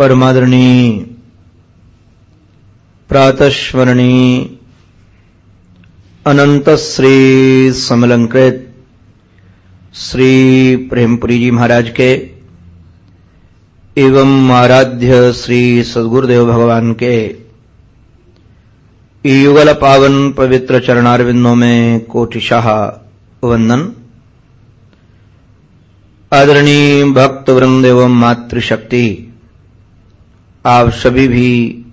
परमादरणी प्रातस्मरणी अनंत श्री समलंकृत, श्री प्रेमपुरी जी महाराज के, एवं आराध्य श्री सदगुरुदेव भगवान के युगल पावन पवित्र चरणारविंदों में कोटिशाह वंदन। आदरणीय भक्त वृंद एवं मातृशक्ति आप सभी भी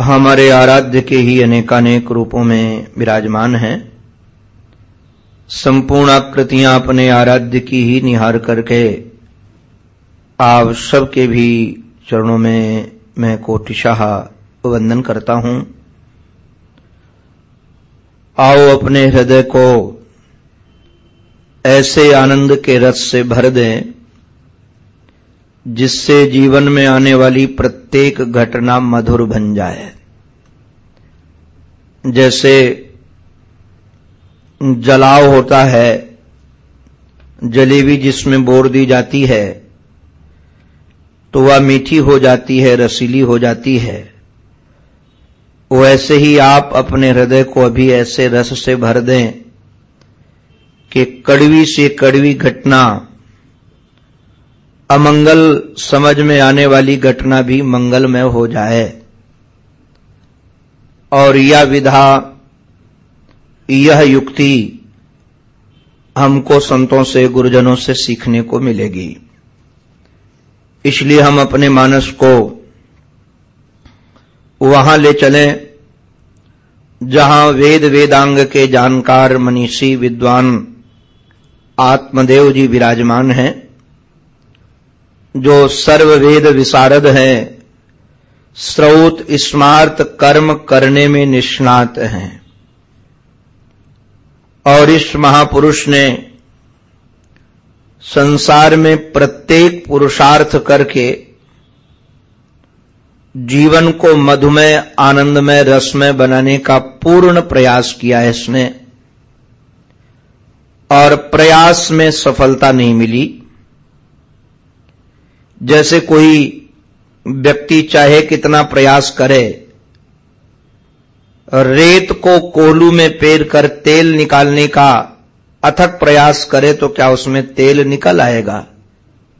हमारे आराध्य के ही अनेकानेक रूपों में विराजमान हैं। संपूर्ण आकृतियाँ अपने आराध्य की ही निहार करके आप सबके भी चरणों में मैं कोटिशाह वंदन करता हूँ। आओ अपने हृदय को ऐसे आनंद के रस से भर दें जिससे जीवन में आने वाली प्रत्येक घटना मधुर बन जाए। जैसे जलाव होता है, जलेबी जिसमें बोर दी जाती है तो वह मीठी हो जाती है, रसीली हो जाती है। वैसे ही आप अपने हृदय को अभी ऐसे रस से भर दें कि कड़वी से कड़वी घटना अमंगल समझ में आने वाली घटना भी मंगलमय हो जाए। और यह विधा, यह युक्ति हमको संतों से, गुरुजनों से सीखने को मिलेगी। इसलिए हम अपने मानस को वहाँ ले चलें, जहाँ वेद वेदांग के जानकार मनीषी विद्वान आत्मदेव जी विराजमान हैं। जो सर्ववेद विशारद हैं, स्रोत स्मार्त कर्म करने में निष्णात हैं। और इस महापुरुष ने संसार में प्रत्येक पुरुषार्थ करके जीवन को मधुमय आनंदमय, रसमय बनाने का पूर्ण प्रयास किया है इसने। और प्रयास में सफलता नहीं मिली। जैसे कोई व्यक्ति चाहे कितना प्रयास करे, रेत को कोलू में पेर कर तेल निकालने का अथक प्रयास करे तो क्या उसमें तेल निकल आएगा?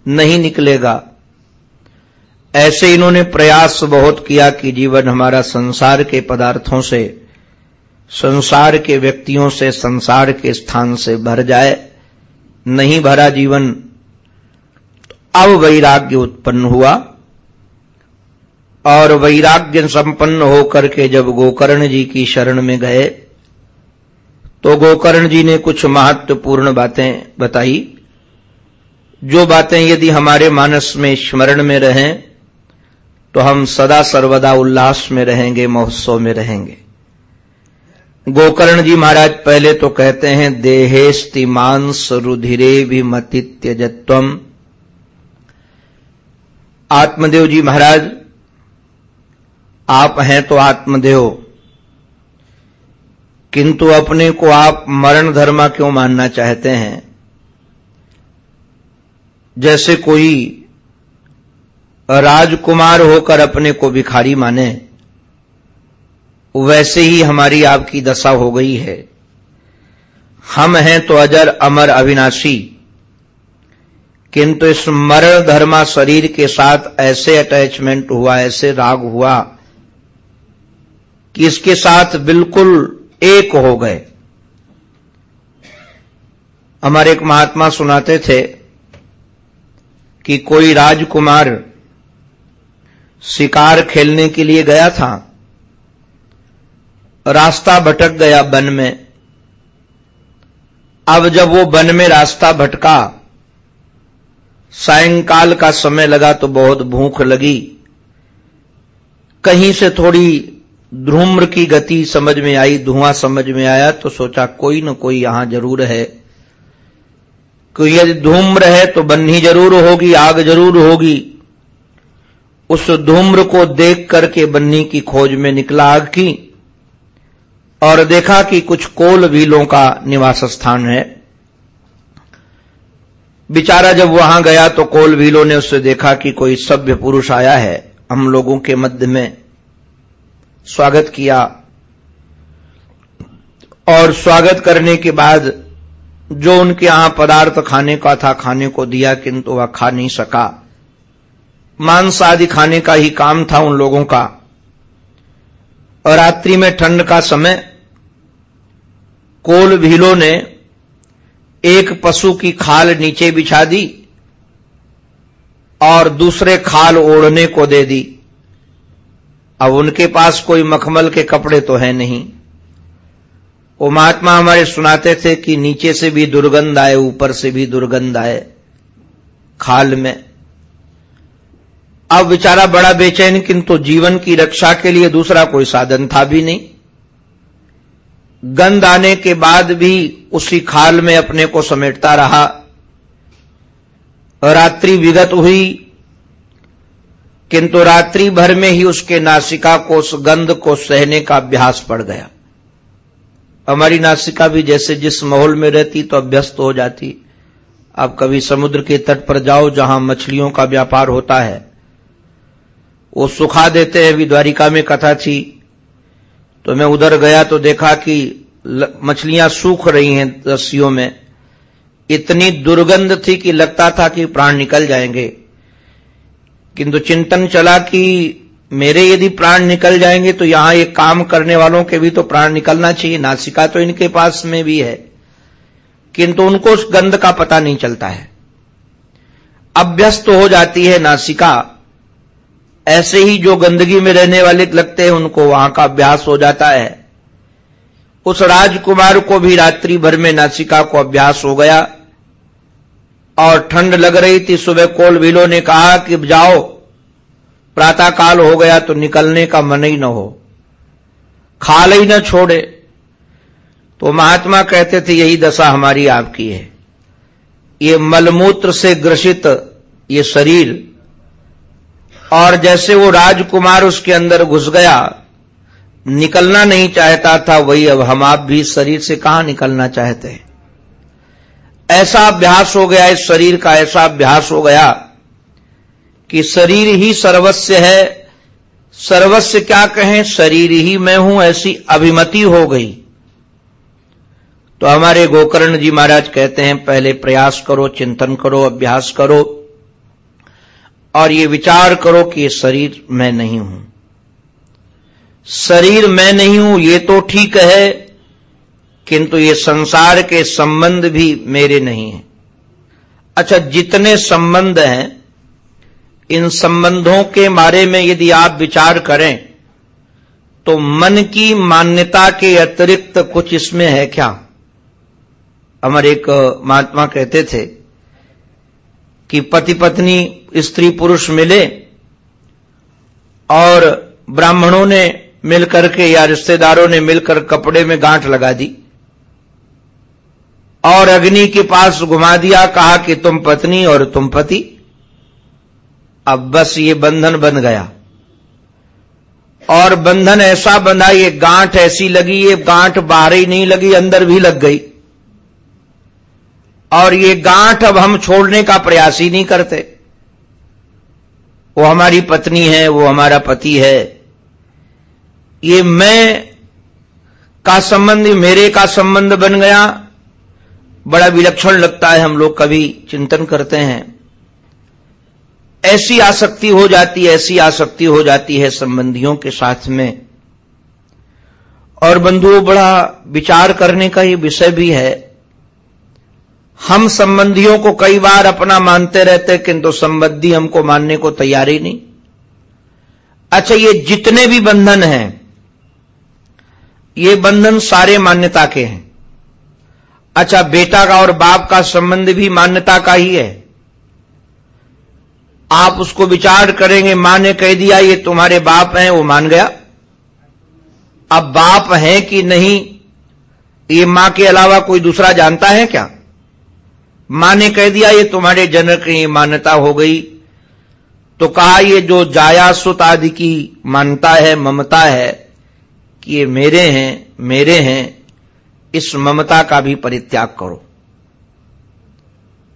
नहीं निकलेगा। ऐसे इन्होंने प्रयास बहुत किया कि जीवन हमारा संसार के पदार्थों से, संसार के व्यक्तियों से, संसार के स्थान से भर जाए। नहीं भरा जीवन अब वैराग्य उत्पन्न हुआ और वैराग्य संपन्न होकर के जब गोकर्ण जी की शरण में गए तो गोकर्ण जी ने कुछ महत्वपूर्ण बातें बताई। जो बातें यदि हमारे मानस में स्मरण में रहें तो हम सदा सर्वदा उल्लास में रहेंगे, महोत्सव में रहेंगे। गोकर्ण जी महाराज पहले तो कहते हैं, देहेस्ति मांस रुधिरे विमति त्यजत्वम आत्मदेव जी महाराज, आप हैं तो आत्मदेव। किंतु अपने को आप मरण धर्मा क्यों मानना चाहते हैं? जैसे कोई राजकुमार होकर अपने को भिखारी माने, वैसे ही हमारी आपकी दशा हो गई है। हम हैं तो अजर अमर अविनाशी। किंतु इस मरण धर्मा शरीर के साथ ऐसे अटैचमेंट हुआ, ऐसे राग हुआ कि इसके साथ बिल्कुल एक हो गए। हमारे एक महात्मा सुनाते थे कि कोई राजकुमार शिकार खेलने के लिए गया था, रास्ता भटक गया वन में। अब जब वो वन में रास्ता भटका सायंकाल का समय लगा तो बहुत भूख लगी। कहीं से थोड़ी ध्रुम्र की गति समझ में आई, धुआँ समझ में आया तो सोचा कोई न कोई यहाँ ज़रूर है। कोई यदि धूम्र है तो बन्ही ज़रूर होगी, आग ज़रूर होगी। उस धूम्र को देख करके बन्नी की खोज में निकला आग की, और देखा कि कुछ कोल भीलों का निवास स्थान है। बेचारा जब वहाँ गया तो कोल भीलो ने उससे देखा कि कोई सभ्य पुरुष आया है। हम लोगों के मध्य में स्वागत किया। और स्वागत करने के बाद जो उनके यहाँ पदार्थ खाने का था, खाने को दिया, किंतु वह खा नहीं सका। मांस आदि खाने का ही काम था उन लोगों का। और रात्रि में ठंड का समय कोल भीलो ने एक पशु की खाल नीचे बिछा दी और दूसरे खाल ओढ़ने को दे दी। अब उनके पास कोई मखमल के कपड़े तो है नहीं। वो महात्मा हमारे सुनाते थे कि नीचे से भी दुर्गंध आए, ऊपर से भी दुर्गंध आए खाल में। अब बेचारा बड़ा बेचैन, किंतु जीवन की रक्षा के लिए दूसरा कोई साधन था भी नहीं। गंध आने के बाद भी उसी खाल में अपने को समेटता रहा। रात्रि विगत हुई, किंतु रात्रि भर में ही उसके नासिका को उस गंध को सहने का अभ्यास पड़ गया। हमारी नासिका भी जैसे जिस माहौल में रहती तो अभ्यस्त हो जाती। आप कभी समुद्र के तट पर जाओ जहाँ मछलियों का व्यापार होता है। वो सुखा देते हैं, अभी द्वारिका में कथा थी। तो मैं उधर गया तो देखा कि मछलियाँ सूख रही हैं रस्सियों में। इतनी दुर्गंध थी कि लगता था कि प्राण निकल जाएँगे। किंतु चिंतन चला कि मेरे यदि प्राण निकल जाएँगे तो यहाँ एक काम करने वालों के भी तो प्राण निकलना चाहिए। नासिका तो इनके पास में भी है। किंतु उनको उस गंध का पता नहीं चलता है। अभ्यस्त हो जाती है नासिका। ऐसे ही जो गंदगी में रहने वाले लगते हैं, उनको वहाँ का अभ्यास हो जाता है। उस राजकुमार को भी रात्रि भर में नासिका को अभ्यास हो गया। और ठंड लग रही थी, सुबह कोल विलो ने कहा कि जाओ प्रातः काल हो गया तो निकलने का मन ही न हो। खाल ही न छोड़े। तो महात्मा कहते थे, यही दशा हमारी आपकी है। ये मलमूत्र से ग्रसित ये शरीर और जैसे वो राजकुमार उसके अंदर घुस गया, निकलना नहीं चाहता था वही अब हम आप भी शरीर से कहाँ निकलना चाहते हैं? ऐसा अभ्यास हो गया, इस शरीर का ऐसा अभ्यास हो गया कि शरीर ही सर्वस्व है। सर्वस्व क्या कहें? शरीर ही मैं हूँ, ऐसी अभिमति हो गई। तो हमारे गोकर्ण जी महाराज कहते हैं, पहले प्रयास करो, चिंतन करो, अभ्यास करो। और ये विचार करो कि ये शरीर मैं नहीं हूँ। शरीर मैं नहीं हूँ, ये तो ठीक है, किंतु ये संसार के संबंध भी मेरे नहीं है। अच्छा जितने संबंध हैं, इन संबंधों के बारे में यदि आप विचार करें तो मन की मान्यता के अतिरिक्त कुछ इसमें है क्या? हमारे एक महात्मा कहते थे कि पति पत्नी स्त्री पुरुष मिले और ब्राह्मणों ने मिलकर के या रिश्तेदारों ने मिलकर कपड़े में गांठ लगा दी और अग्नि के पास घुमा दिया, कहा कि तुम पत्नी और तुम पति। अब बस ये बंधन बन गया। और बंधन ऐसा बंधा ये गांठ ऐसी लगी, ये गांठ बाहर ही नहीं लगी, अंदर भी लग गई। और ये गांठ अब हम छोड़ने का प्रयास ही नहीं करते। वो हमारी पत्नी है, वो हमारा पति है। ये मैं का संबंध, मेरे का संबंध बन गया। बड़ा विलक्षण लगता है, हम लोग कभी चिंतन करते हैं। ऐसी आसक्ति हो जाती है, ऐसी आसक्ति हो जाती है संबंधियों के साथ में। और बंधुओं, बड़ा विचार करने का ये विषय भी है। हम संबंधियों को कई बार अपना मानते रहते किंतु संबंधी हमको मानने को तैयार ही नहीं। अच्छा ये जितने भी बंधन हैं, ये बंधन सारे मान्यता के हैं। अच्छा बेटा का और बाप का संबंध भी मान्यता का ही है। आप उसको विचार करेंगे, माँ ने कह दिया, ये तुम्हारे बाप हैं, वो मान गया। अब बाप है कि नहीं, ये माँ के अलावा कोई दूसरा जानता है क्या? माँ ने कह दिया, ये तुम्हारे जनक की मान्यता हो गई। तो कहा, ये जो जाया सुत आदि की मान्यता है, ममता है, कि ये मेरे हैं मेरे हैं, इस ममता का भी परित्याग करो।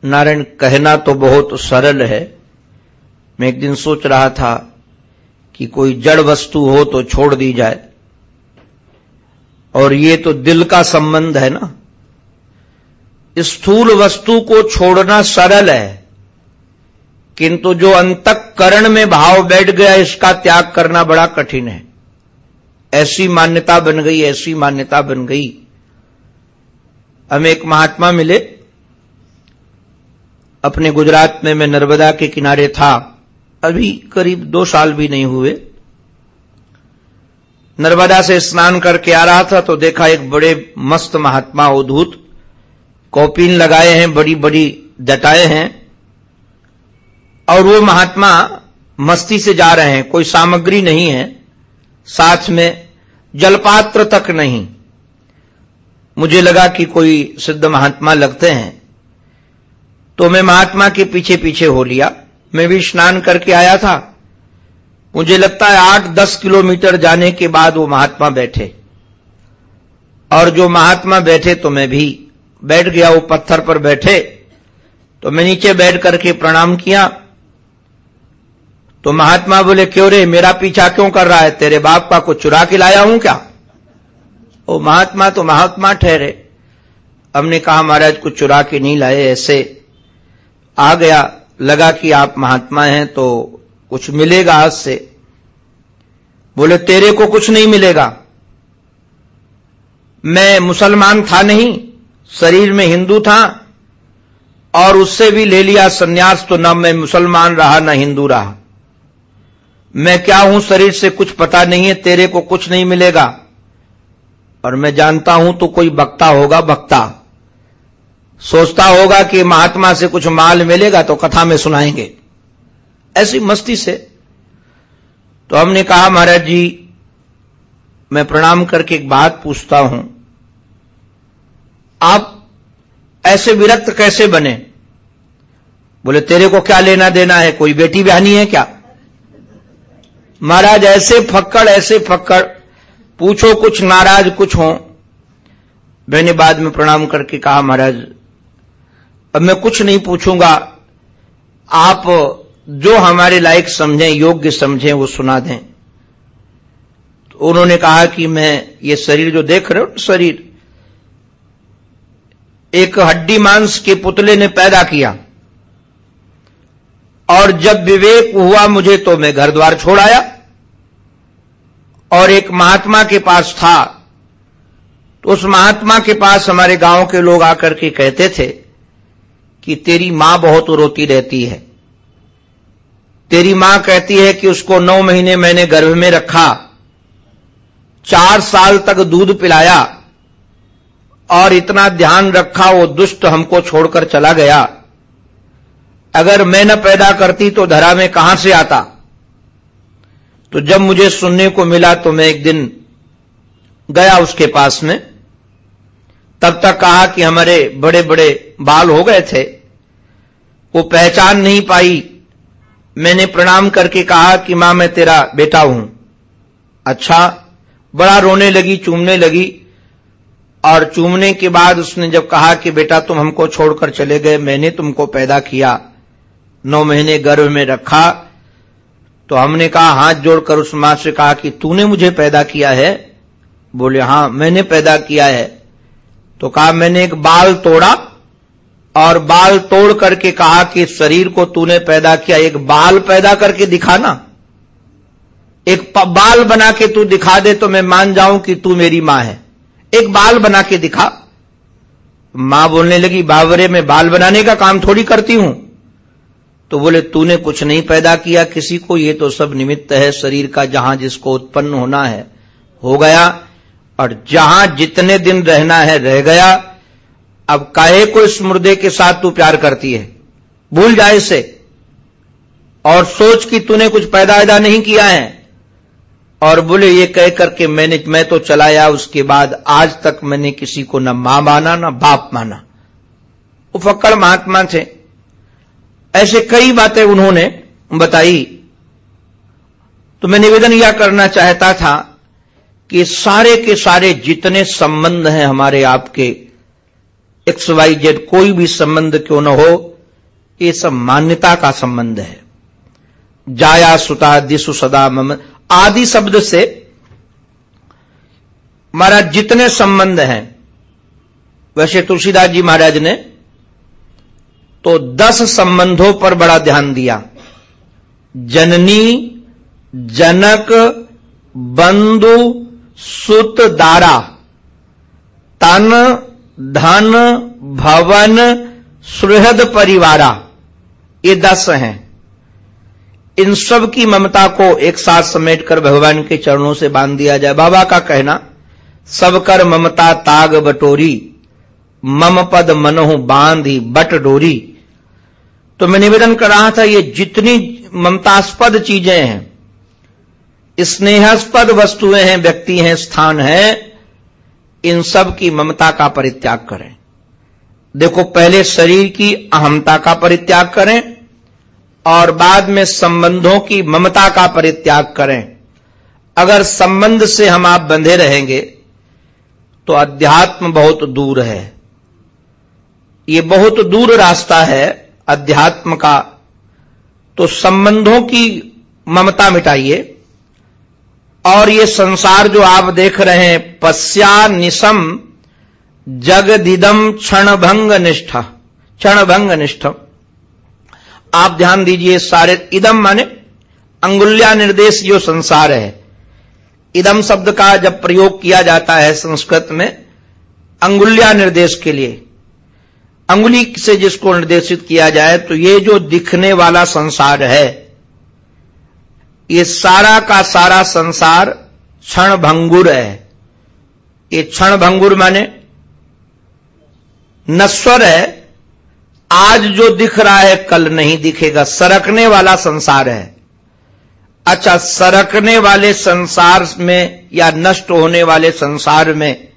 नारायण, कहना तो बहुत सरल है। मैं एक दिन सोच रहा था कि कोई जड़ वस्तु हो तो छोड़ दी जाए। और ये तो दिल का संबंध है ना। स्थूल वस्तु को छोड़ना सरल है, किंतु जो अंतकरण में भाव बैठ गया, इसका त्याग करना बड़ा कठिन है। ऐसी मान्यता बन गई, ऐसी मान्यता बन गई। हमें एक महात्मा मिले। अपने गुजरात में मैं नर्मदा के किनारे था। अभी करीब दो साल भी नहीं हुए। नर्मदा से स्नान करके आ रहा था तो देखा एक बड़े मस्त महात्मा अवधूत कॉपिन लगाए हैं, बड़ी बड़ी जटाए हैं, और वो महात्मा मस्ती से जा रहे हैं, कोई सामग्री नहीं है, साथ में जलपात्र तक नहीं। मुझे लगा कि कोई सिद्ध महात्मा लगते हैं। तो मैं महात्मा के पीछे पीछे हो लिया। मैं भी स्नान करके आया था। मुझे लगता है आठ, दस किलोमीटर जाने के बाद वो महात्मा बैठे। और जो महात्मा बैठे तो मैं भी बैठ गया, वो पत्थर पर बैठे तो मैं नीचे बैठ करके प्रणाम किया। तो महात्मा बोले, क्यों रे, मेरा पीछा क्यों कर रहा है? तेरे बाप का कुछ चुरा के लाया हूँ क्या? ओ महात्मा तो महात्मा ठहरे। हमने कहा, महाराज, कुछ चुरा के नहीं लाए, ऐसे आ गया। लगा कि आप महात्मा हैं तो कुछ मिलेगा आज से। बोले, तेरे को कुछ नहीं मिलेगा। मैं मुसलमान था नहीं शरीर में हिंदू था और उससे भी ले लिया सन्यास तो न मैं मुसलमान रहा, न हिंदू रहा। मैं क्या हूँ, शरीर से कुछ पता नहीं है, तेरे को कुछ नहीं मिलेगा। और मैं जानता हूँ तो कोई बक्ता होगा बक्ता सोचता होगा कि महात्मा से कुछ माल मिलेगा तो कथा में सुनाएँगे। ऐसी मस्ती से। तो हमने कहा, महाराज जी, मैं प्रणाम करके एक बात पूछता हूँ। आप ऐसे विरक्त कैसे बने? बोले, तेरे को क्या लेना देना है? कोई बेटी बहनी है क्या? महाराज, ऐसे फक्कड़ ऐसे फक्कड़, पूछो कुछ, नाराज़ कुछ हो। मैंने बाद में प्रणाम करके कहा, महाराज, अब मैं कुछ नहीं पूछूँगा। आप जो हमारे लायक समझें, योग्य समझें, वो सुना दें। तो उन्होंने कहा कि मैं ये शरीर जो देख रहे हो शरीर एक हड्डी मांस के पुतले ने पैदा किया। और जब विवेक हुआ मुझे तो मैं घर द्वार छोड़ आया। और एक महात्मा के पास था। तो उस महात्मा के पास हमारे गाँव के लोग आकर के कहते थे कि तेरी माँ बहुत रोती रहती है। तेरी माँ कहती है कि उसको नौ महीने मैंने गर्भ में रखा। चार साल तक दूध पिलाया। और इतना ध्यान रखा वो दुष्ट हमको छोड़कर चला गया। अगर मैं न पैदा करती तो धरा में कहाँ से आता? तो जब मुझे सुनने को मिला तो मैं एक दिन गया उसके पास में। तब तक कहा कि हमारे बड़े बड़े बाल हो गए थे। वो पहचान नहीं पाई। मैंने प्रणाम करके कहा कि माँ, मैं तेरा बेटा हूँ। अच्छा बड़ा रोने लगी, चूमने लगी। और चूमने के बाद उसने जब कहा कि बेटा तुम हमको छोड़कर चले गए, मैंने तुमको पैदा किया, नौ महीने गर्भ में रखा तो हमने कहा, हाथ जोड़कर उस माँ से कहा कि तूने मुझे पैदा किया है? बोले, हाँ, मैंने पैदा किया है। तो कहा, मैंने एक बाल तोड़ा और बाल तोड़ करके कहा कि शरीर को तूने पैदा किया, एक बाल पैदा करके दिखाना एक बाल बना के तू दिखा दे तो मैं मान जाऊँ कि तू मेरी माँ है। एक बाल बना के दिखा। माँ बोलने लगी बावरे में बाल बनाने का काम थोड़ी करती हूँ। तो बोले, तूने कुछ नहीं पैदा किया, किसी को ये तो सब निमित्त है, शरीर का जहाँ जिसको उत्पन्न होना है, हो गया। और जहाँ जितने दिन रहना है, रह गया। अब काहे को इस मुर्दे के साथ तू प्यार करती है? भूल जाए इसे। और सोच कि तूने कुछ पैदा नहीं किया है। और बोले, ये कह करके मैंने, मैं तो चलाया, उसके बाद आज तक मैंने किसी को न माँ माना, न बाप माना। वो महात्मा थे। ऐसे कई बातें उन्होंने बताई। तो मैं निवेदन यह करना चाहता था कि सारे के सारे जितने संबंध हैं हमारे आपके, एक्स वाई जेड, कोई भी संबंध क्यों न हो, ये सब मान्यता का संबंध है। जाया सुता दिशु सदा मम आदि शब्द से महाराज जितने संबंध हैं, वैसे तुलसीदास जी महाराज ने तो दस संबंधों पर बड़ा ध्यान दिया। जननी, जनक, बंधु, सुत, दारा। तन, धन, भवन, सुहृद परिवारा। ये दस हैं। इन सब की ममता को एक साथ समेटकर भगवान के चरणों से बाँध दिया जाए। बाबा का कहना, सब कर ममता ताग बटोरी, मम पद मनहु बांधी बट डोरी। तो मैं निवेदन कर रहा था, ये जितनी ममतास्पद चीज़ें हैं, स्नेहास्पद वस्तुएँ हैं, व्यक्ति हैं, स्थान है, इन सब की ममता का परित्याग करें। देखो, पहले शरीर की अहमता का परित्याग करें और बाद में संबंधों की ममता का परित्याग करें। अगर संबंध से हम आप बंधे रहेंगे तो अध्यात्म बहुत दूर है। ये बहुत दूर रास्ता है अध्यात्म का। तो संबंधों की ममता मिटाइए। और ये संसार जो आप देख रहे हैं पश्या निशम जगदिदम क्षणभंग निष्ठा क्षणभंग निष्ठा आप ध्यान दीजिए, सारे इदम माने अंगुल्या निर्देश जो संसार है। इदम शब्द का जब प्रयोग किया जाता है संस्कृत में, अंगुल्या निर्देश के लिए, अंगुली से जिसको निर्देशित किया जाए तो ये जो दिखने वाला संसार है, ये सारा का सारा संसार क्षण भंगुर है। ये क्षण भंगुर माने नश्वर है आज जो दिख रहा है, कल नहीं दिखेगा। सरकने वाला संसार है। अच्छा सरकने वाले संसार में या नष्ट होने वाले संसार में,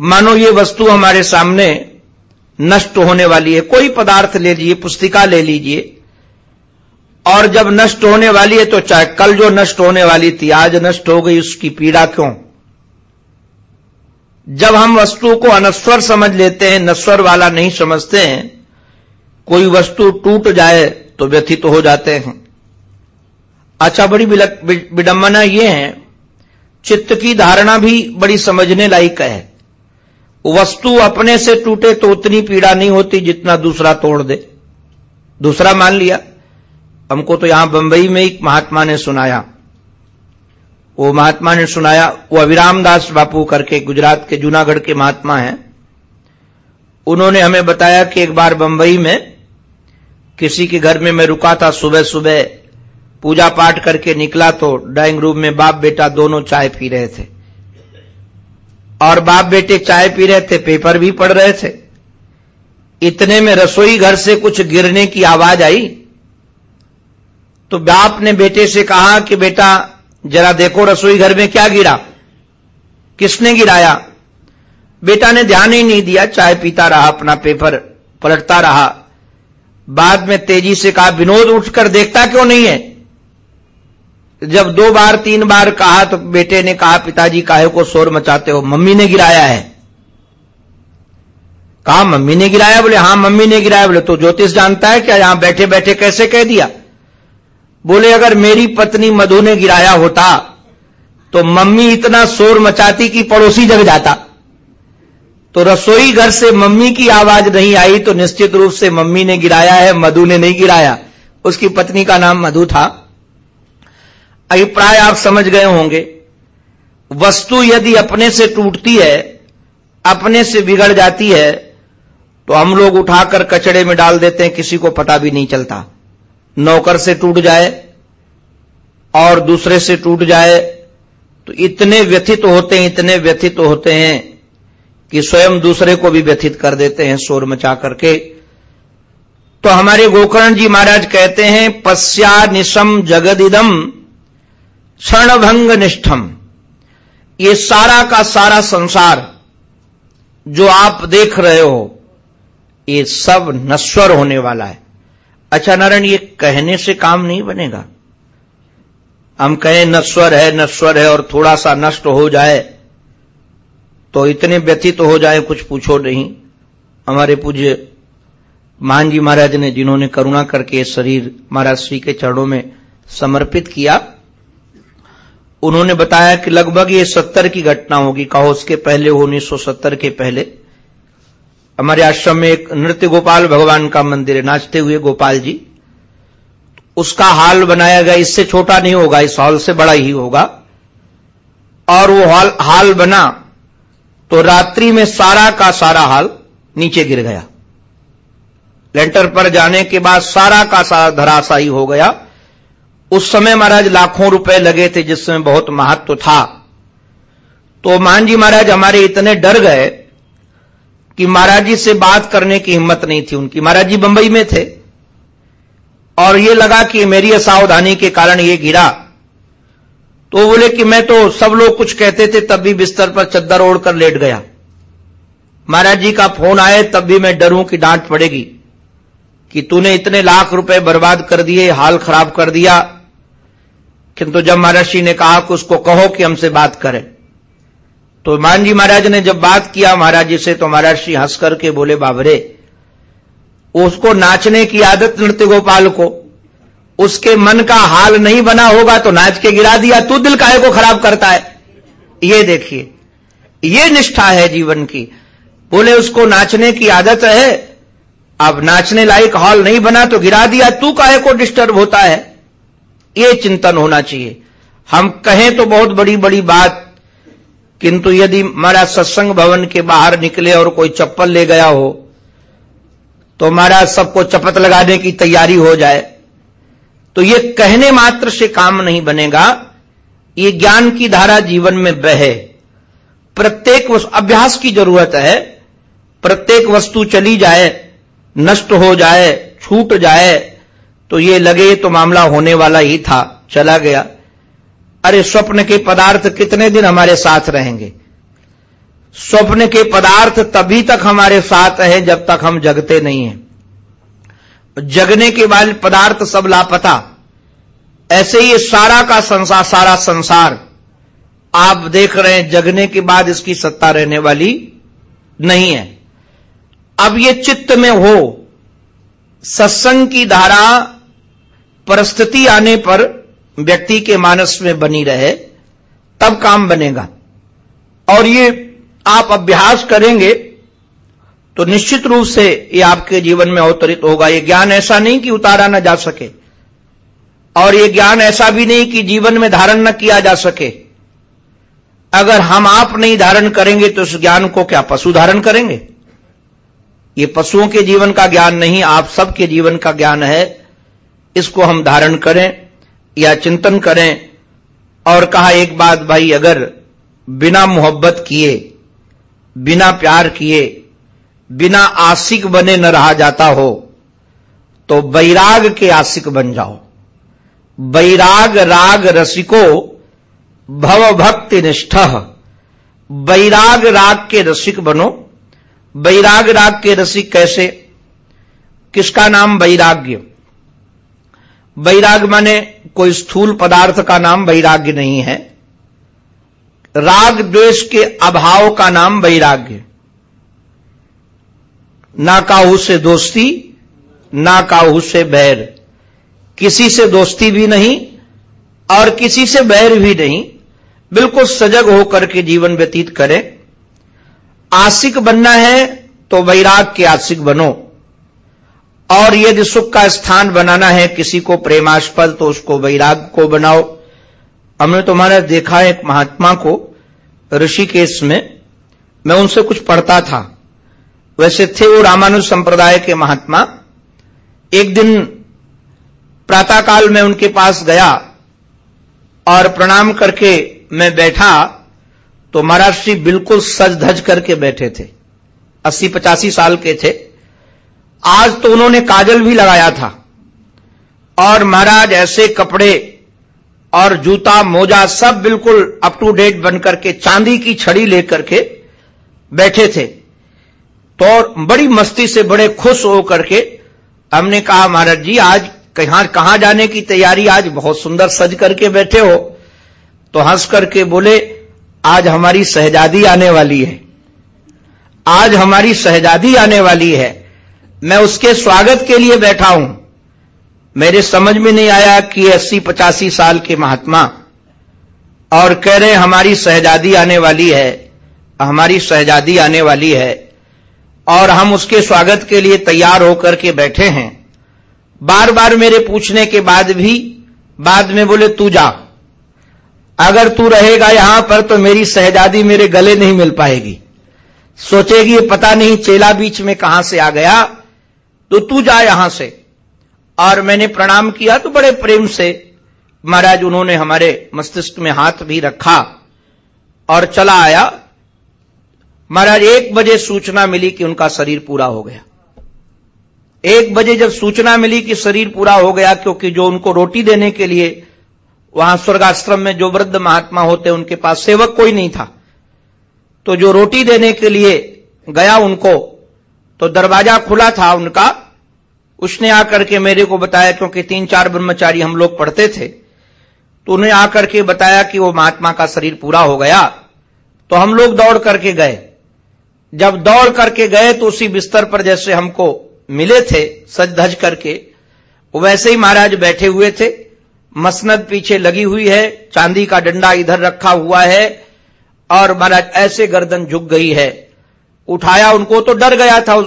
मानो ये वस्तु हमारे सामने नष्ट होने वाली है। कोई पदार्थ ले लीजिए, पुस्तिका ले लीजिए, और जब नष्ट होने वाली है तो चाहे कल जो नष्ट होने वाली थी, आज नष्ट हो गई, उसकी पीड़ा क्यों? जब हम वस्तु को अनस्वर समझ लेते हैं नस्वर वाला नहीं समझते हैं, कोई वस्तु टूट जाए तो व्यथित तो हो जाते हैं। अच्छा बड़ी विडंबना यह है, चित्त की धारणा भी बड़ी समझने लायक है। वस्तु अपने से टूटे तो उतनी पीड़ा नहीं होती जितना दूसरा तोड़ दे। दूसरा मान लिया, हमको तो यहाँ बंबई में एक महात्मा ने सुनाया वो महात्मा ने सुनाया, वो अविराम दास बापू करके गुजरात के, जूनागढ़ के महात्मा हैं। उन्होंने हमें बताया कि एक बार बंबई में किसी के घर में मैं रुका था सुबह सुबह पूजा पाठ करके निकला तो ड्राइंग रूम में बाप बेटा दोनों चाय पी रहे थे। और बाप बेटे चाय पी रहे थे, पेपर भी पढ़ रहे थे। इतने में रसोई घर से कुछ गिरने की आवाज़ आई। तो बाप ने बेटे से कहा कि बेटा जरा देखो रसोई घर में क्या गिरा। किसने गिराया? बेटा ने ध्यान ही नहीं दिया, चाय पीता रहा, अपना पेपर पलटता रहा। बाद में तेज़ी से कहा, विनोद, उठकर देखता क्यों नहीं है? जब दो बार, तीन बार कहा तो बेटे ने कहा, पिताजी, काहे को शोर मचाते हो? मम्मी ने गिराया है। कहा, मम्मी ने गिराया? बोले, हाँ, मम्मी ने गिराया। बोले तो ज्योतिष जानता है क्या? यहाँ बैठे बैठे कैसे कह दिया? बोले, अगर मेरी पत्नी मधु ने गिराया होता तो मम्मी इतना शोर मचाती कि पड़ोसी जग जाता। तो रसोई घर से मम्मी की आवाज़ नहीं आई तो निश्चित रूप से मम्मी ने गिराया है, मधु ने नहीं गिराया। उसकी पत्नी का नाम मधु था। अभिप्राय आप समझ गए होंगे। वस्तु यदि अपने से टूटती है, अपने से बिगड़ जाती है तो हम लोग उठाकर कचड़े में डाल देते हैं, किसी को पता भी नहीं चलता। नौकर से टूट जाए और दूसरे से टूट जाए तो इतने व्यथित होते हैं, इतने व्यथित होते हैं कि स्वयं दूसरे को भी व्यथित कर देते हैं शोर मचा करके। तो हमारे गोकर्ण जी महाराज कहते हैं, पश्या निशम जगदिदम क्षणभंग निष्ठम ये सारा का सारा संसार जो आप देख रहे हो, ये सब नश्वर होने वाला है। अच्छा नारायण, ये कहने से काम नहीं बनेगा। हम कहें नश्वर है नश्वर है, और थोड़ा सा नष्ट हो जाए तो इतने व्यथित हो जाए, कुछ पूछो नहीं। हमारे पूज्य मान जी महाराज ने, जिन्होंने करुणा करके शरीर महाराज श्री के चरणों में समर्पित किया, उन्होंने बताया कि लगभग ये सत्तर की घटना होगी। कहो, उसके पहले उन्नीस सौ सत्तर के पहले। हमारे आश्रम में एक नृत्य गोपाल भगवान का मंदिर है, नाचते हुए गोपाल जी। उसका हाल बनाया गया, इससे छोटा नहीं होगा, इस हॉल से बड़ा ही होगा। और वो हाल हाल बना तो रात्रि में सारा का सारा हाल नीचे गिर गया। लेंटर पर जाने के बाद सारा का सारा धराशाही हो गया। उस समय महाराज लाखों रुपए लगे थे, जिसमें बहुत महत्व तो था। तो मान जी महाराज, हमारे इतने डर गए कि महाराज जी से बात करने की हिम्मत नहीं थी उनकी। महाराज जी बंबई में थे। और ये लगा कि मेरी असावधानी के कारण ये गिरा तो बोले कि मैं तो सब लोग कुछ कहते थे, तब भी बिस्तर पर चद्दर ओढ़कर लेट गया। महाराज जी का फ़ोन आए, तब भी मैं डरूं कि डांट पड़ेगी कि तूने इतने लाख रुपए बर्बाद कर दिए, हाल खराब कर दिया। किंतु जब महर्षि ने कहा कि उसको कहो कि हमसे बात करे। तो मान जी महाराज ने जब बात किया, महाराज जी से तो महाराज श्री हंस करके बोले, बाबरे, उसको नाचने की आदत नृत्य गोपाल को। उसके मन का हाल नहीं बना होगा तो नाच के गिरा दिया, तू दिल काहे को खराब करता है? ये देखिए, ये निष्ठा है जीवन की। बोले, उसको नाचने की आदत है, अब नाचने लायक हॉल नहीं बना तो गिरा दिया, तू काहे को डिस्टर्ब होता है? ये चिंतन होना चाहिए। हम कहें तो बहुत बड़ी बड़ी बात किंतु यदि हमारा सत्संग भवन के बाहर निकले और कोई चप्पल ले गया हो तो हमारा सबको चपत लगाने की तैयारी हो जाए तो ये कहने मात्र से काम नहीं बनेगा। ये ज्ञान की धारा जीवन में बहे। प्रत्येक अभ्यास की ज़रूरत है। प्रत्येक वस्तु चली जाए, नष्ट हो जाए, छूट जाए तो ये लगे तो मामला होने वाला ही था, चला गया। अरे स्वप्न के पदार्थ कितने दिन हमारे साथ रहेंगे? स्वप्न के पदार्थ तभी तक हमारे साथ है जब तक हम जगते नहीं हैं। जगने के बाद पदार्थ सब लापता। ऐसे ही सारा का संसार सारा संसार। आप देख रहे हैं, जगने के बाद इसकी सत्ता रहने वाली नहीं है। अब ये चित्त में हो, सत्संग की धारा, परिस्थिति आने पर व्यक्ति के मानस में बनी रहे, तब काम बनेगा। और ये आप अभ्यास करेंगे तो निश्चित रूप से ये आपके जीवन में अवतरित होगा। ये ज्ञान ऐसा नहीं कि उतारा ना जा सके, और ये ज्ञान ऐसा भी नहीं कि जीवन में धारण न किया जा सके। अगर हम आप नहीं धारण करेंगे तो उस ज्ञान को क्या पशु धारण करेंगे? ये पशुओं के जीवन का ज्ञान नहीं, आप सबके जीवन का ज्ञान है। इसको हम धारण करें। या चिंतन करें और कहा एक बात, भाई, अगर बिना मोहब्बत किए, बिना प्यार किए, बिना आशिक बने न रहा जाता हो तो बैराग के आशिक बन जाओ। बैराग राग रसिको भव भक्ति निष्ठ। बैराग राग के रसिक बनो। बैराग राग के रसिक कैसे? किसका नाम वैराग्य? वैराग माने कोई स्थूल पदार्थ का नाम वैराग्य नहीं है। राग द्वेष के अभाव का नाम वैराग्य। ना काहू से दोस्ती, ना काहू से बैर। किसी से दोस्ती भी नहीं और किसी से बैर भी नहीं। बिल्कुल सजग होकर के जीवन व्यतीत करें। आशिक बनना है तो वैराग के आशिक बनो। और यदि सुख का स्थान बनाना है किसी को प्रेमास्पद तो उसको वैराग को बनाओ। हमने तुम्हारा तो देखा एक महात्मा को, ऋषिकेश में, मैं उनसे कुछ पढ़ता था। वैसे थे वो रामानुज संप्रदाय के महात्मा। एक दिन प्रातःकाल में उनके पास गया और प्रणाम करके मैं बैठा तो महाराज श्री बिल्कुल सज धज करके बैठे थे। अस्सी पचासी साल के थे। आज तो उन्होंने काजल भी लगाया था। और महाराज ऐसे कपड़े और जूता, मोजा सब बिल्कुल अप टू डेट बनकर के चांदी की छड़ी लेकर के बैठे थे। तो बड़ी मस्ती से बड़े खुश होकर के हमने कहा, महाराज जी, आज कहाँ कहाँ जाने की तैयारी? आज बहुत सुंदर सज करके बैठे हो। तो हंस करके बोले, आज हमारी सहजादी आने वाली है। आज हमारी सहजादी आने वाली है। मैं उसके स्वागत के लिए बैठा हूँ। मेरे समझ में नहीं आया कि अस्सी पचासी साल के महात्मा और कह रहे हमारी सहजादी आने वाली है, हमारी सहजादी आने वाली है और हम उसके स्वागत के लिए तैयार होकर के बैठे हैं। बार बार मेरे पूछने के बाद भी, बाद में बोले, तू जा। अगर तू रहेगा यहाँ पर तो मेरी सहजादी मेरे गले नहीं मिल पाएगी। सोचेगी, पता नहीं चेला बीच में कहाँ से आ गया। तो तू जा यहाँ से। और मैंने प्रणाम किया तो बड़े प्रेम से। महाराज, उन्होंने हमारे मस्तिष्क में हाथ भी रखा और चला आया। महाराज, एक बजे सूचना मिली कि उनका शरीर पूरा हो गया। एक बजे जब सूचना मिली कि शरीर पूरा हो गया, क्योंकि जो उनको रोटी देने के लिए, वहाँ स्वर्गाश्रम में जो वृद्ध महात्मा होते, उनके पास सेवक कोई नहीं था। तो जो रोटी देने के लिए गया उनको तो दरवाज़ा खुला था उनका। उसने आकर के मेरे को बताया, क्योंकि तीन चार ब्रह्मचारी हम लोग पढ़ते थे तो उन्हें आकर के बताया कि वो महात्मा का शरीर पूरा हो गया। तो हम लोग दौड़ करके गए। जब दौड़ करके गए तो उसी बिस्तर पर जैसे हमको मिले थे सज धज करके वैसे ही महाराज बैठे हुए थे। मसनद पीछे लगी हुई है, चांदी का डंडा इधर रखा हुआ है, और महाराज, ऐसे गर्दन झुक गई है। उठाया, उनको तो डर गया था।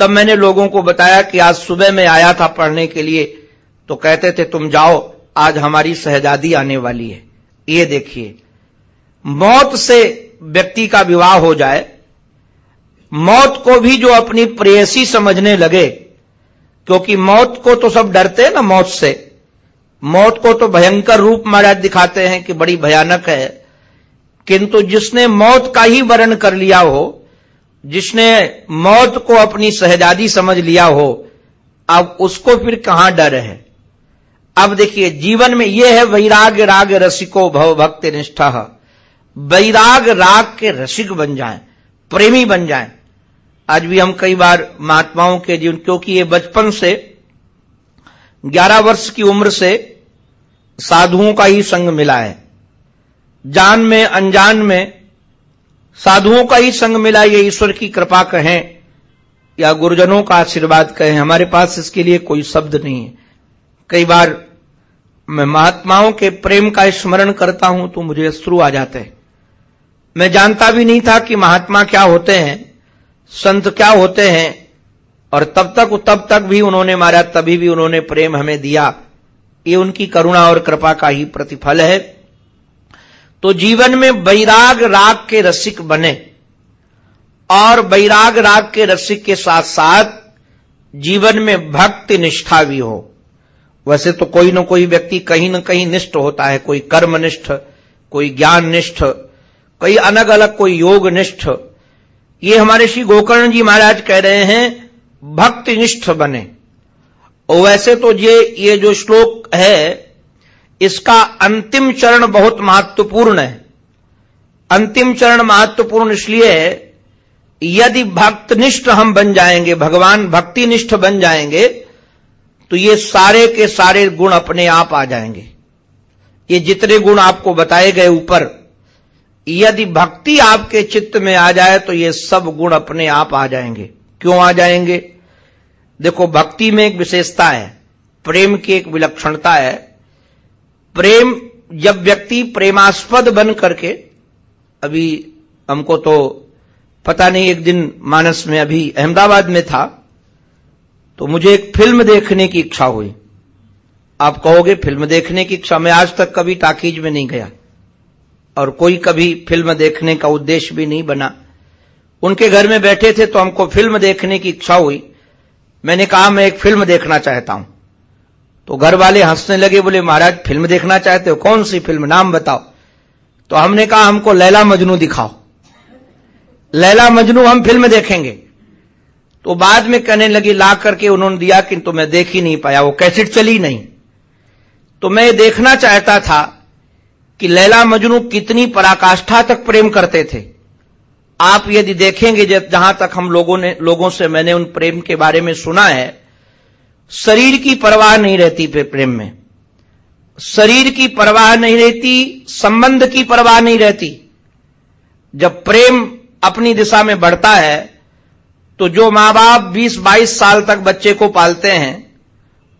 तब मैंने लोगों को बताया कि आज सुबह में आया था पढ़ने के लिए। तो कहते थे, तुम जाओ, आज हमारी सहजादी आने वाली है। ये देखिए, मौत से व्यक्ति का विवाह हो जाए, मौत को भी जो अपनी प्रेयसी समझने लगे, क्योंकि मौत को तो सब डरते हैं ना मौत से। मौत को तो भयंकर रूप महाराज दिखाते हैं कि बड़ी भयानक है। किंतु जिसने मौत का ही वर्ण कर लिया हो जिसने मौत को अपनी सहजादी समझ लिया हो, अब उसको फिर कहाँ डर है? अब देखिए, जीवन में यह है वैराग राग रसिको भव भक्त निष्ठा। वैराग राग के रसिक बन जाएँ, प्रेमी बन जाएँ। आज भी हम कई बार महात्माओं के जीवन, क्योंकि ये बचपन से 11 वर्ष की उम्र से साधुओं का ही संग मिला है। जान में, अनजान में साधुओं का ही संग मिला ये ईश्वर की कृपा कहें, या गुरुजनों का आशीर्वाद कहें, हमारे पास इसके लिए कोई शब्द नहीं है। कई बार मैं महात्माओं के प्रेम का स्मरण करता हूँ तो मुझे अश्रु आ जाते हैं। मैं जानता भी नहीं था कि महात्मा क्या होते हैं, संत क्या होते हैं, और तब तक तब तक भी उन्होंने मारा, तभी भी उन्होंने प्रेम हमें दिया। ये उनकी करुणा और कृपा का ही प्रतिफल है। तो जीवन में बैराग राग के रसिक बने और बैराग राग के रसिक के साथ साथ जीवन में भक्ति निष्ठा भी हो। वैसे तो कोई न कोई व्यक्ति कहीं न कहीं निष्ठ होता है, कोई कर्मनिष्ठ कोई ज्ञान निष्ठ, कोई अलग अलग कोई योग निष्ठ। ये हमारे श्री गोकर्ण जी महाराज कह रहे हैं, भक्ति निष्ठ बने। और वैसे तो ये ये जो श्लोक है इसका अंतिम चरण बहुत महत्वपूर्ण है। अंतिम चरण महत्वपूर्ण इसलिए है यदि भक्तनिष्ठ हम बन जाएँगे, भगवान भक्तिनिष्ठ बन जाएँगे तो ये सारे के सारे गुण अपने आप आ जाएँगे। ये जितने गुण आपको बताए गए ऊपर, यदि भक्ति आपके चित्त में आ जाए तो ये सब गुण अपने आप आ जाएँगे। क्यों आ जाएँगे? देखो, भक्ति में एक विशेषता है, प्रेम की एक विलक्षणता है। प्रेम, जब व्यक्ति प्रेमास्पद बन करके, अभी हमको तो पता नहीं एक दिन मानस में अभी अहमदाबाद में था तो मुझे एक फ़िल्म देखने की इच्छा हुई। आप कहोगे फ़िल्म देखने की इच्छा, मैं आज तक कभी टाकीज में नहीं गया। और कोई कभी फ़िल्म देखने का उद्देश्य भी नहीं बना। उनके घर में बैठे थे तो हमको फ़िल्म देखने की इच्छा हुई। मैंने कहा, मैं एक फ़िल्म देखना चाहता हूँ। तो घर वाले हंसने लगे, बोले, महाराज, फ़िल्म देखना चाहते हो? कौन सी फ़िल्म? नाम बताओ। तो हमने कहा, हमको लैला मजनू दिखाओ। लैला मजनू हम फ़िल्म देखेंगे। तो बाद में कहने लगी, ला करके उन्होंने दिया किंतु मैं देख ही नहीं पाया, वो कैसेट चली नहीं। तो मैं देखना चाहता था कि लैला मजनू कितनी पराकाष्ठा तक प्रेम करते थे। आप यदि देखेंगे जहाँ तक हम लोगों ने, लोगों से मैंने उन प्रेम के बारे में सुना है शरीर की परवाह नहीं रहती प्रेम में। शरीर की परवाह नहीं रहती, संबंध की परवाह नहीं रहती। जब प्रेम अपनी दिशा में बढ़ता है तो जो माँ बाप 20-22 साल तक बच्चे को पालते हैं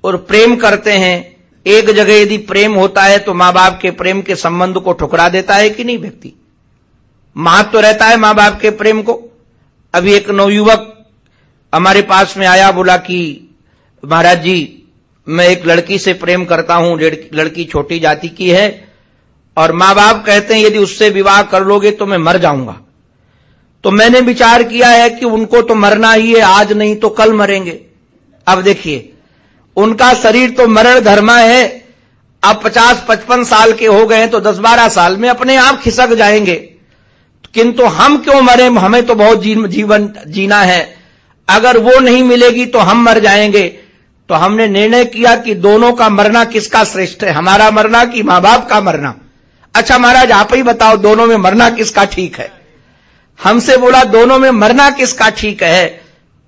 और प्रेम करते हैं, एक जगह यदि प्रेम होता है तो माँ बाप के प्रेम के संबंध को ठुकरा देता है कि नहीं व्यक्ति? महत्व तो रहता है माँ बाप के प्रेम को। अभी एक नवयुवक हमारे पास में आया, बोला कि महाराज जी, मैं एक लड़की से प्रेम करता हूँ लड़की छोटी जाति की है, और माँ बाप कहते हैं, यदि उससे विवाह कर लोगे तो मैं मर जाऊँगा। तो मैंने विचार किया है कि उनको तो मरना ही है, आज नहीं तो कल मरेंगे। अब देखिए, उनका शरीर तो मरण धर्मा है, अब पचास पचपन साल के हो गए तो दस बारह साल में अपने आप खिसक जाएँगे। किंतु हम क्यों मरे? हमें तो बहुत जीवन, जीना है। अगर वो नहीं मिलेगी तो हम मर जाएँगे। तो हमने निर्णय किया कि दोनों का मरना किसका श्रेष्ठ है? हमारा मरना कि माँ बाप का मरना? अच्छा महाराज, आप ही बताओ, दोनों में मरना किसका ठीक है? हमसे बोला, दोनों में मरना किसका ठीक है?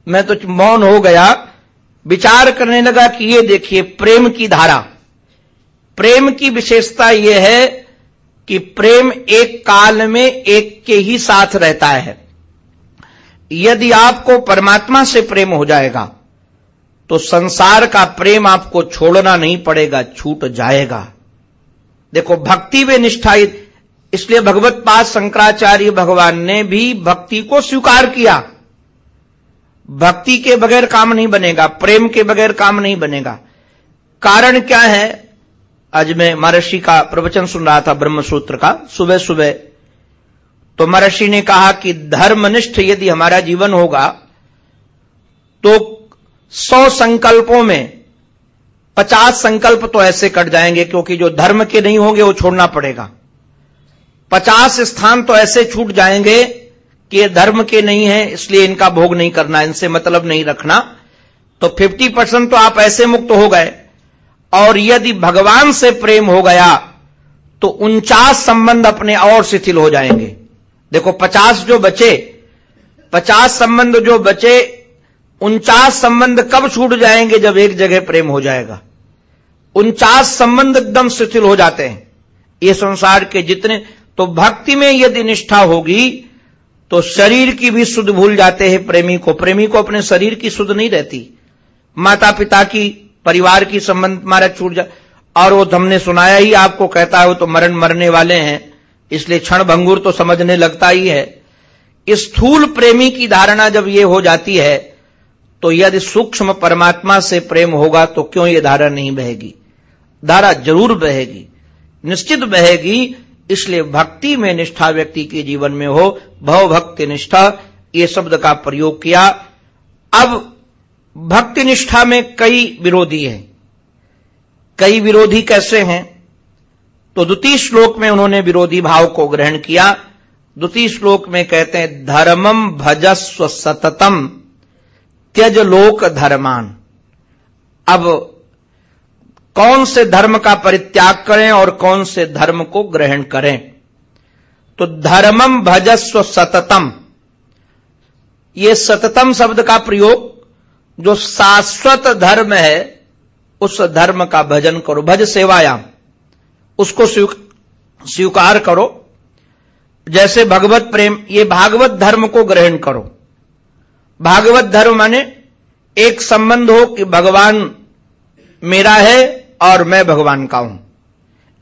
मैं तो मौन हो गया। विचार करने लगा कि ये देखिए, प्रेम की धारा। प्रेम की विशेषता यह है कि प्रेम एक काल में एक के ही साथ रहता है। यदि आपको परमात्मा से प्रेम हो जाएगा तो संसार का प्रेम आपको छोड़ना नहीं पड़ेगा, छूट जाएगा। देखो, भक्ति वे निष्ठा इसलिए भगवत पाद शंकराचार्य भगवान ने भी भक्ति को स्वीकार किया। भक्ति के बगैर काम नहीं बनेगा, प्रेम के बगैर काम नहीं बनेगा। कारण क्या है? आज मैं महर्षि का प्रवचन सुन रहा था, ब्रह्मसूत्र का सुबह सुबह तो महर्षि ने कहा कि धर्मनिष्ठ यदि हमारा जीवन होगा तो सौ संकल्पों में पचास संकल्प तो ऐसे कट जाएँगे, क्योंकि जो धर्म के नहीं होंगे, वो छोड़ना पड़ेगा। पचास स्थान तो ऐसे छूट जाएँगे कि ये धर्म के नहीं है, इसलिए इनका भोग नहीं करना, इनसे मतलब नहीं रखना। तो 50 परसेंट तो आप ऐसे मुक्त हो गए। और यदि भगवान से प्रेम हो गया तो उनचास संबंध अपने और शिथिल हो जाएँगे। देखो, पचास जो बचे, पचास संबंध जो बचे उनचास संबंध कब छूट जाएँगे जब एक जगह प्रेम हो जाएगा? उनचास संबंध एकदम शिथिल हो जाते हैं। ये संसार के जितने तो भक्ति में यदि निष्ठा होगी तो शरीर की भी सुध भूल जाते हैं प्रेमी को। प्रेमी को अपने शरीर की सुध नहीं रहती। माता पिता की, परिवार की संबंध मारा छूट जा, और वो हमने सुनाया ही, आपको कहता है वो तो मरण मरने वाले हैं। इसलिए क्षण भंगुर तो समझने लगता ही है। स्थूल प्रेमी की धारणा जब ये हो जाती है तो यदि सूक्ष्म परमात्मा से प्रेम होगा तो क्यों ये धारा नहीं बहेगी? धारा ज़रूर बहेगी, निश्चित बहेगी, इसलिए भक्ति में निष्ठा व्यक्ति के जीवन में हो, भव भक्ति निष्ठा, ये शब्द का प्रयोग किया। अब भक्ति निष्ठा में कई विरोधी हैं। कई विरोधी कैसे हैं? तो द्वितीय श्लोक में उन्होंने विरोधी भाव को ग्रहण किया। द्वितीय श्लोक में कहते हैं धर्मम भजस्व सततम। त्यज लोक धर्मान। अब कौन से धर्म का परित्याग करें और कौन से धर्म को ग्रहण करें? तो धर्मम भजस्व सततम। ये सततम शब्द का प्रयोग जो शाश्वत धर्म है, उस धर्म का भजन करो, भज सेवायाम। उसको स्वीकार करो। जैसे भगवत प्रेम, ये भागवत धर्म को ग्रहण करो। भागवत धर्म माने एक संबंध हो कि भगवान मेरा है और मैं भगवान का हूँ।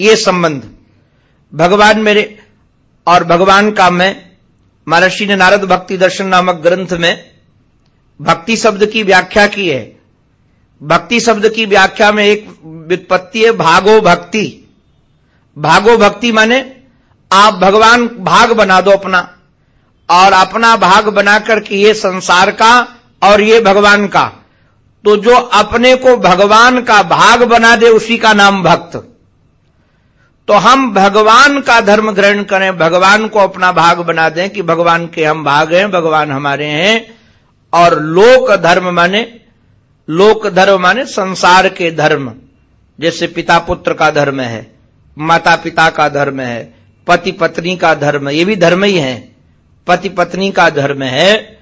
ये संबंध। भगवान मेरे और भगवान का मैं महर्षि ने नारद भक्ति दर्शन नामक ग्रंथ में भक्ति शब्द की व्याख्या की है। भक्ति शब्द की व्याख्या में एक वित्पत्ति है, भागो भक्ति। भागो भक्ति माने आप भगवान भाग बना दो अपना। और अपना भाग बनाकर के ये संसार का और ये भगवान का। तो जो अपने को भगवान का भाग बना दे, उसी का नाम भक्त। तो हम भगवान का धर्म ग्रहण करें, भगवान को अपना भाग बना दें कि भगवान के हम भाग हैं, भगवान हमारे हैं। और लोक धर्म माने, लोक धर्म माने संसार के धर्म। जैसे पिता पुत्र का धर्म है, माता पिता का धर्म है, पति पत्नी का धर्म ये भी धर्म ही है। पति पत्नी का धर्म है,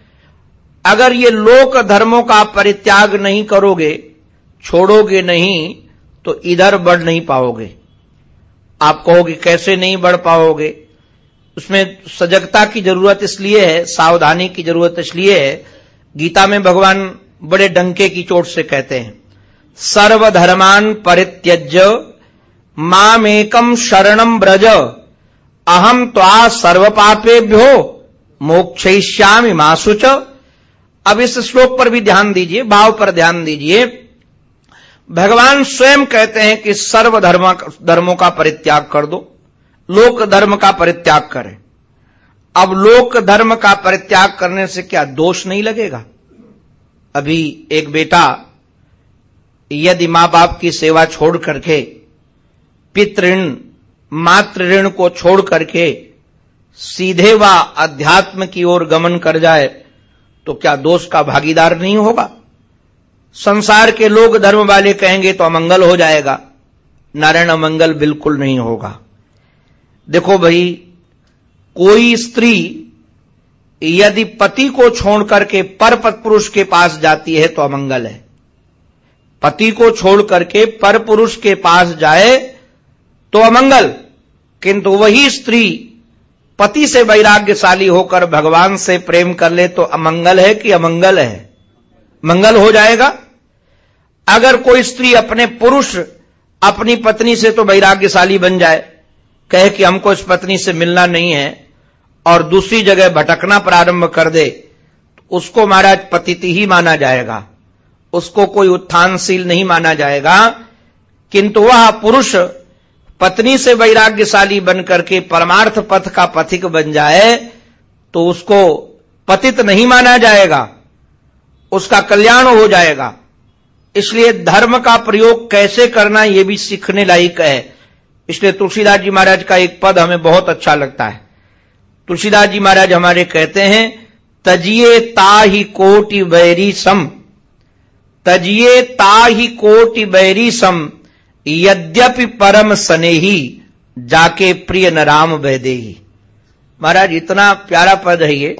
अगर ये लोक धर्मों का परित्याग नहीं करोगे, छोड़ोगे नहीं तो इधर बढ़ नहीं पाओगे। आप कहोगे, कैसे नहीं बढ़ पाओगे? उसमें सजगता की ज़रूरत इसलिए है, सावधानी की ज़रूरत इसलिए है, गीता में भगवान बड़े डंके की चोट से कहते हैं, सर्वधर्मान परित्यज्य मामेकम शरणम ब्रज अहम त्वा सर्व पापेभ्यो मोक्षयिष्यामि मासुच अब इस श्लोक पर भी ध्यान दीजिए, भाव पर ध्यान दीजिए। भगवान स्वयं कहते हैं कि सर्व धर्म धर्मों का परित्याग कर दो, लोक धर्म का परित्याग करें। अब लोक धर्म का परित्याग करने से क्या दोष नहीं लगेगा? अभी एक बेटा यदि माँ बाप की सेवा छोड़ करके, पितृण मातृ ऋण को छोड़ करके सीधे व अध्यात्म की ओर गमन कर जाए तो क्या दोष का भागीदार नहीं होगा? संसार के लोग धर्म वाले कहेंगे तो अमंगल हो जाएगा। नारायण अमंगल बिल्कुल नहीं होगा। देखो भाई, कोई स्त्री यदि पति को छोड़ करके पर पुरुष के पास जाती है तो अमंगल है। पति को छोड़ करके पर पुरुष के पास जाए तो अमंगल, किंतु वही स्त्री पति से वैराग्यशाली होकर भगवान से प्रेम कर ले तो अमंगल है कि अमंगल है? मंगल हो जाएगा? अगर कोई स्त्री अपने पुरुष, अपनी पत्नी से तो वैराग्यशाली बन जाए, कहे कि हमको इस पत्नी से मिलना नहीं है और दूसरी जगह भटकना प्रारंभ कर दे तो उसको महाराज पतिति ही माना जाएगा। उसको कोई उत्थानशील नहीं माना जाएगा। किंतु वह पुरुष पत्नी से वैराग्यशाली बनकर के परमार्थ पथ का पथिक बन जाए तो उसको पतित नहीं माना जाएगा। उसका कल्याण हो जाएगा। इसलिए धर्म का प्रयोग कैसे करना यह भी सीखने लायक है। इसलिए तुलसीदास जी महाराज का एक पद हमें बहुत अच्छा लगता है। तुलसीदास जी महाराज हमारे कहते हैं तजिए ताही कोटि बैरी सम। तजिए ताही कोटि बैरी सम। यद्यपि परम सनेही, जाके प्रिय न राम वैदेही। महाराज, इतना प्यारा पद है ये।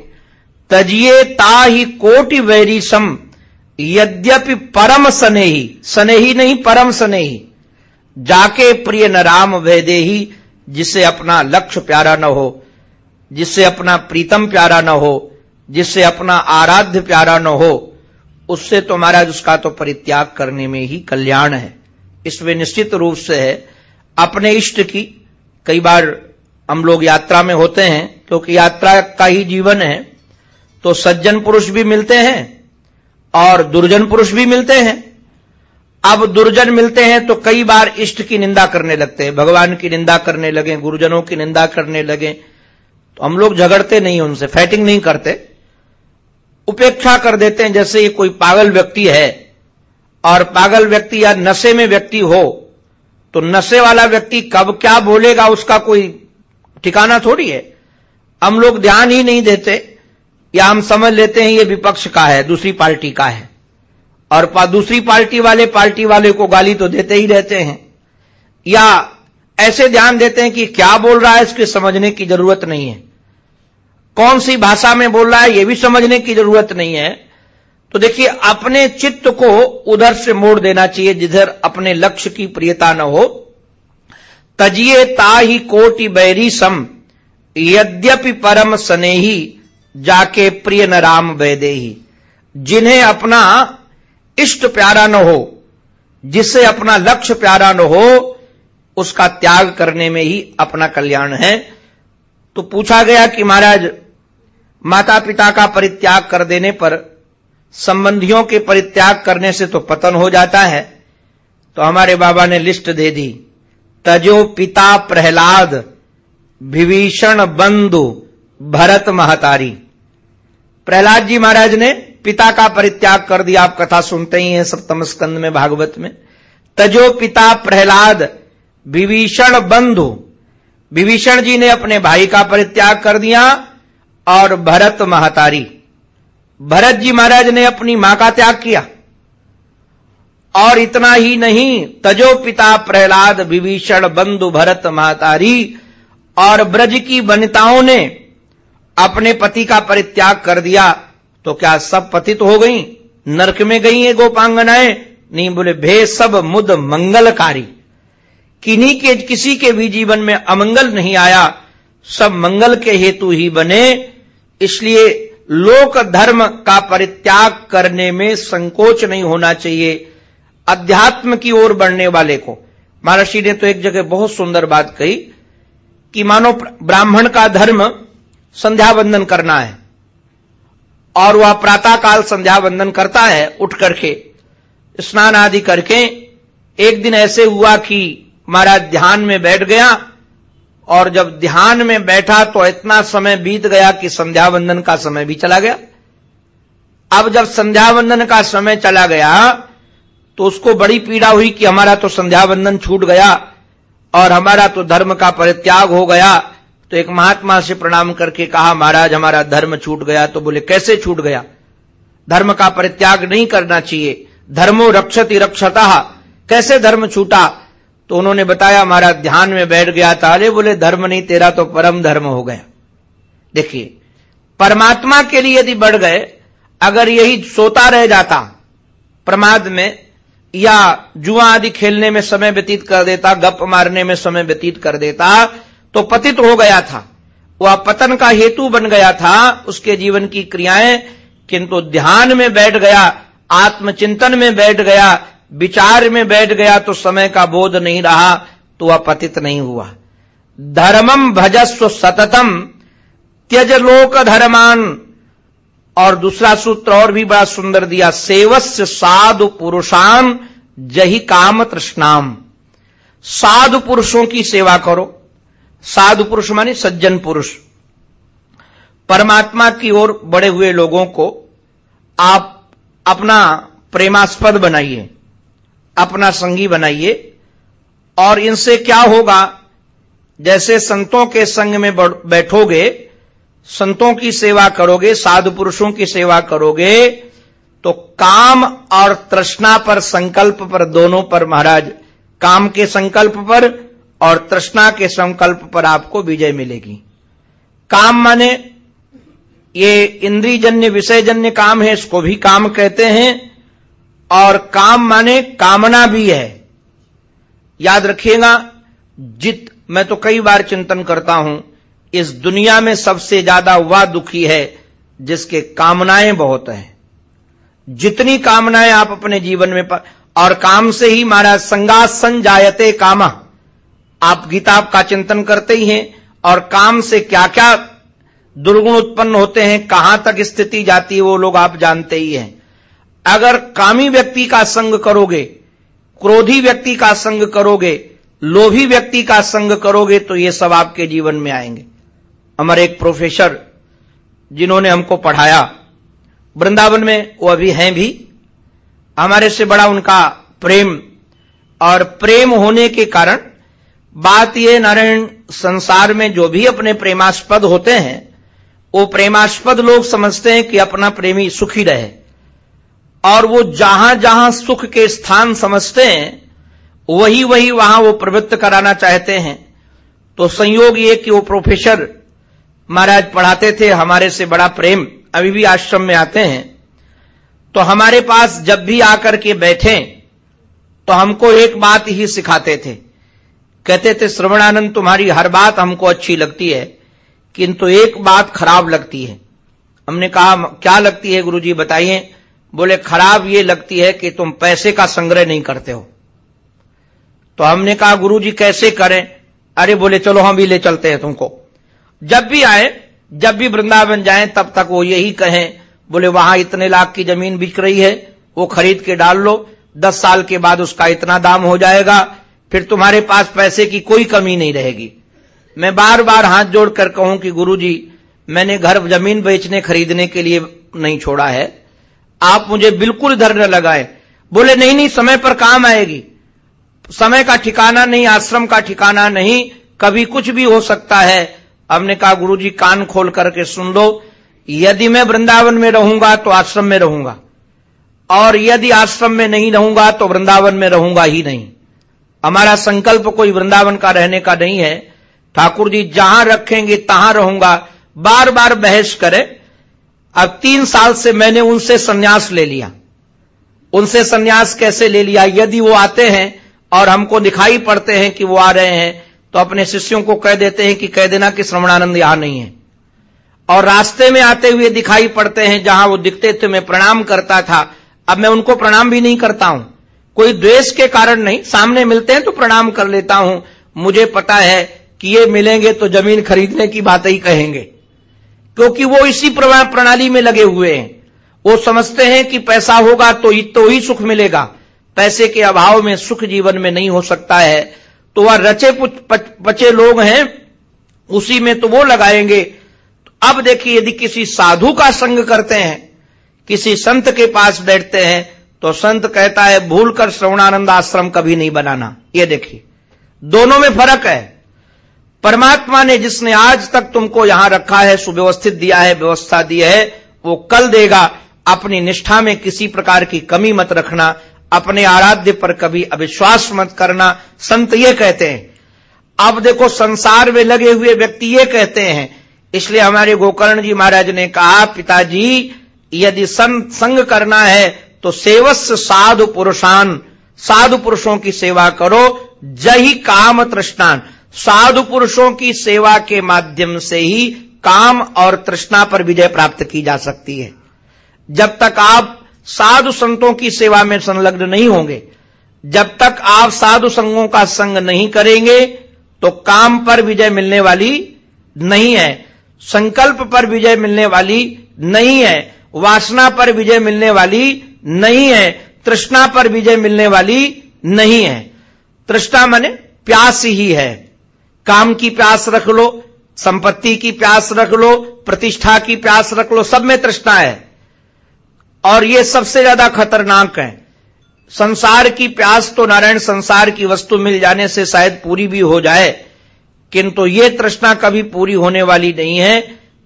तजिए ताही कोटि वैरी सम यद्यपि परम सनेही सनेही नहीं, परम सनेही, जाके प्रिय न राम वैदेही, जिससे अपना लक्ष्य प्यारा न हो, जिससे अपना प्रीतम प्यारा न हो, जिससे अपना आराध्य प्यारा न हो, उससे तो महाराज उसका तो परित्याग करने में ही कल्याण है। इसमें निश्चित रूप से है, अपने इष्ट की। कई बार हम लोग यात्रा में होते हैं, क्योंकि यात्रा का ही जीवन है तो सज्जन पुरुष भी मिलते हैं और दुर्जन पुरुष भी मिलते हैं। अब दुर्जन मिलते हैं तो कई बार इष्ट की निंदा करने लगते हैं, भगवान की निंदा करने लगे, गुरुजनों की निंदा करने लगे। तो हम लोग झगड़ते नहीं उनसे फाइटिंग नहीं करते। उपेक्षा कर देते हैं, जैसे ये कोई पागल व्यक्ति है और पागल व्यक्ति या नशे में व्यक्ति हो तो नशे वाला व्यक्ति कब क्या बोलेगा उसका कोई ठिकाना थोड़ी है। हम लोग ध्यान ही नहीं देते या हम समझ लेते हैं ये विपक्ष का है दूसरी पार्टी का है। और पा, दूसरी पार्टी वाले पार्टी वाले को गाली तो देते ही रहते हैं। या ऐसे ध्यान देते हैं कि क्या बोल रहा है इसके समझने की ज़रूरत नहीं है। कौन सी भाषा में बोल रहा है यह भी समझने की ज़रूरत नहीं है। तो देखिए, अपने चित्त को उधर से मोड़ देना चाहिए, जिधर अपने लक्ष्य की प्रियता न हो। तजिए ताही कोटि बैरी सम, यद्यपि परम सनेही, जाके प्रिय न राम वैदेही। जिन्हें अपना इष्ट प्यारा न हो जिसे अपना लक्ष्य प्यारा न हो, उसका त्याग करने में ही अपना कल्याण है। तो पूछा गया कि महाराज माता पिता का परित्याग कर देने पर संबंधियों के परित्याग करने से तो पतन हो जाता है। तो हमारे बाबा ने लिस्ट दे दी। तजो पिता प्रहलाद, विभीषण बंधु, भरत महतारी। प्रहलाद जी महाराज ने पिता का परित्याग कर दिया। आप कथा सुनते ही हैं सप्तम स्कंद में, भागवत में। तजो पिता प्रहलाद, विभीषण बंधु। विभीषण जी ने अपने भाई का परित्याग कर दिया और भरत महतारी। भरत जी महाराज ने अपनी माँ का त्याग किया। और इतना ही नहीं तजो पिता प्रहलाद, विभीषण, बंधु भरत, मातारी और ब्रज की वनिताओं ने अपने पति का परित्याग कर दिया। तो क्या सब पतित हो गई? नरक में गई है गोपांगनाएँ? नहीं बोले, भे सब मुद मंगलकारी। किन्हीं के, किसी के भी जीवन में अमंगल नहीं आया। सब मंगल के हेतु ही बने, इसलिए लोक धर्म का परित्याग करने में संकोच नहीं होना चाहिए अध्यात्म की ओर बढ़ने वाले को। महर्षि ने तो एक जगह बहुत सुंदर बात कही कि मानो ब्राह्मण का धर्म संध्या वंदन करना है और वह प्रातः काल संध्या वंदन करता है उठ करके, स्नान आदि करके। एक दिन ऐसे हुआ कि महाराज ध्यान में बैठ गया और जब ध्यान में बैठा तो इतना समय बीत गया कि संध्या वंदन का समय भी चला गया। अब जब संध्या वंदन का समय चला गया तो उसको बड़ी पीड़ा हुई कि हमारा तो संध्या वंदन छूट गया और हमारा तो धर्म का परित्याग हो गया। तो एक महात्मा से प्रणाम करके कहा, महाराज, हमारा धर्म छूट गया। तो बोले, कैसे छूट गया? धर्म का परित्याग नहीं करना चाहिए। धर्मो रक्षति रक्षता। कैसे धर्म छूटा? तो उन्होंने बताया हमारा ध्यान में बैठ गया था। अरे बोले, धर्म नहीं, तेरा तो परम धर्म हो गया। देखिए, परमात्मा के लिए यदि बढ़ गए, अगर यही सोता रह जाता, प्रमाद में, या जुआ आदि खेलने में समय व्यतीत कर देता गप मारने में समय व्यतीत कर देता तो पतित हो गया था। वह पतन का हेतु बन गया था, उसके जीवन की क्रियाएँ, किंतु ध्यान में बैठ गया, आत्मचिंतन में बैठ गया विचार में बैठ गया तो समय का बोध नहीं रहा तो वह पतित नहीं हुआ। धर्मम भजस्व सततम, त्यज लोक धर्मान। और दूसरा सूत्र और भी बड़ा सुंदर दिया, सेवस्य साधु पुरुषान, जही काम तृष्णाम। साधु पुरुषों की सेवा करो। साधु पुरुष माने सज्जन पुरुष। परमात्मा की ओर बड़े हुए लोगों को आप अपना प्रेमास्पद बनाइए। अपना संगी बनाइए। और इनसे क्या होगा? जैसे संतों के संग में बैठोगे, संतों की सेवा करोगे, साधु पुरुषों की सेवा करोगे तो काम और तृष्णा पर संकल्प पर दोनों पर महाराज, काम के संकल्प पर और तृष्णा के संकल्प पर आपको विजय मिलेगी। काम माने, ये इंद्रियजन्य, विषयजन्य काम है, इसको भी काम कहते हैं। और काम माने कामना भी है। याद रखिएगा जित मैं तो कई बार चिंतन करता हूँ इस दुनिया में सबसे ज़्यादा वह दुखी है जिसके कामनाएँ बहुत हैं। जितनी कामनाएँ आप अपने जीवन में पर, और काम से ही महाराज संगासन जायते कामा। आप गीता का चिंतन करते ही हैं और काम से क्या क्या दुर्गुण उत्पन्न होते हैं कहाँ तक स्थिति जाती है वो लोग आप जानते ही हैं। अगर कामी व्यक्ति का संग करोगे, क्रोधी व्यक्ति का संग करोगे, लोभी व्यक्ति का संग करोगे तो ये सब आपके जीवन में आएँगे। हमारे एक प्रोफेसर जिन्होंने हमको पढ़ाया, वृंदावन में वो अभी हैं भी, हमारे से बड़ा उनका प्रेम, और प्रेम होने के कारण, बात ये नारायण संसार में जो भी अपने प्रेमास्पद होते हैं, वो प्रेमास्पद लोग समझते हैं कि अपना प्रेमी सुखी रहे। और वो जहाँ जहाँ सुख के स्थान समझते हैं, वही वही वहाँ वो प्रवृत्त कराना चाहते हैं। तो संयोग ये कि वो प्रोफेसर महाराज पढ़ाते थे, हमारे से बड़ा प्रेम अभी भी आश्रम में आते हैं। तो हमारे पास जब भी आकर के बैठे तो हमको एक बात ही सिखाते थे। कहते थे, श्रवणानंद, तुम्हारी हर बात हमको अच्छी लगती है, किंतु एक बात खराब लगती है। हमने कहा, क्या लगती है गुरुजी, बताइए? बोले, खराब ये लगती है कि तुम पैसे का संग्रह नहीं करते हो। तो हमने कहा, गुरुजी, कैसे करें? अरे बोले, चलो, हम भी ले चलते हैं तुमको। जब भी आए, जब भी वृंदावन जाए, तब तक वो यही कहें, बोले, वहाँ इतने लाख की ज़मीन बिक रही है, वो खरीद के डाल लो, दस साल के बाद उसका इतना दाम हो जाएगा, फिर तुम्हारे पास पैसे की कोई कमी नहीं रहेगी। मैं बार बार हाथ जोड़कर कहूँ कि, गुरुजी, मैंने घर ज़मीन बेचने खरीदने के लिए नहीं छोड़ा है आप मुझे बिल्कुल इधर न लगाए। बोले, नहीं नहीं, समय पर काम आएगी। समय का ठिकाना नहीं, आश्रम का ठिकाना नहीं, कभी कुछ भी हो सकता है। हमने कहा, गुरुजी, कान खोल करके सुन लो। यदि मैं वृंदावन में रहूँगा तो आश्रम में रहूँगा। और यदि आश्रम में नहीं रहूँगा तो वृंदावन में रहूँगा ही नहीं। हमारा संकल्प कोई वृंदावन का रहने का नहीं है। ठाकुर जी, जहाँ रखेंगे, तहां रहूँगा। बार बार बहस करे। अब तीन साल से मैंने उनसे संन्यास ले लिया। उनसे संन्यास कैसे ले लिया? यदि वो आते हैं और हमको दिखाई पड़ते हैं कि वो आ रहे हैं तो अपने शिष्यों को कह देते हैं कि कह देना कि श्रवणानंद यहाँ नहीं है। और रास्ते में आते हुए दिखाई पड़ते हैं जहाँ वो दिखते थे, मैं प्रणाम करता था। अब मैं उनको प्रणाम भी नहीं करता हूँ। कोई द्वेष के कारण नहीं। सामने मिलते हैं तो प्रणाम कर लेता हूँ। मुझे पता है कि ये मिलेंगे तो ज़मीन खरीदने की बात ही कहेंगे। क्योंकि वो इसी प्रवाह प्रणाली में लगे हुए हैं। वो समझते हैं कि पैसा होगा तो ही तो ही सुख मिलेगा। पैसे के अभाव में सुख जीवन में नहीं हो सकता है। तो वह रचे पचे लोग हैं, उसी में तो वो लगाएँगे। तो अब देखिए, यदि किसी साधु का संग करते हैं, किसी संत के पास बैठते हैं तो संत कहता है भूल कर श्रवणानंद आश्रम कभी नहीं बनाना। ये देखिए, दोनों में फ़र्क है। परमात्मा ने जिसने आज तक तुमको यहाँ रखा है, सुव्यवस्थित दिया है, व्यवस्था दी है, वो कल देगा। अपनी निष्ठा में किसी प्रकार की कमी मत रखना, अपने आराध्य पर कभी अविश्वास मत करना। संत ये कहते हैं, अब देखो संसार में लगे हुए व्यक्ति ये कहते हैं, इसलिए हमारे गोकर्ण जी महाराज ने कहा, पिताजी, यदि संत संग करना है तो सेवस्य साधु पुरुषान, साधु पुरुषों की सेवा करो जही काम तृष्णान। साधु पुरुषों की सेवा के माध्यम से ही काम और तृष्णा पर विजय प्राप्त की जा सकती है। जब तक आप साधु संतों की सेवा में संलग्न नहीं होंगे, जब तक आप साधु संगों का संग नहीं करेंगे तो काम पर विजय मिलने वाली नहीं है, संकल्प पर विजय मिलने वाली नहीं है, वासना पर विजय मिलने वाली नहीं है, तृष्णा पर विजय मिलने वाली नहीं है। तृष्णा माने प्यास ही है। काम की प्यास रख लो, संपत्ति की प्यास रख लो, प्रतिष्ठा की प्यास रख लो, सब में तृष्णा है। और ये सबसे ज़्यादा खतरनाक है। संसार की प्यास तो नारायण संसार की वस्तु मिल जाने से शायद पूरी भी हो जाए, किंतु ये तृष्णा कभी पूरी होने वाली नहीं है,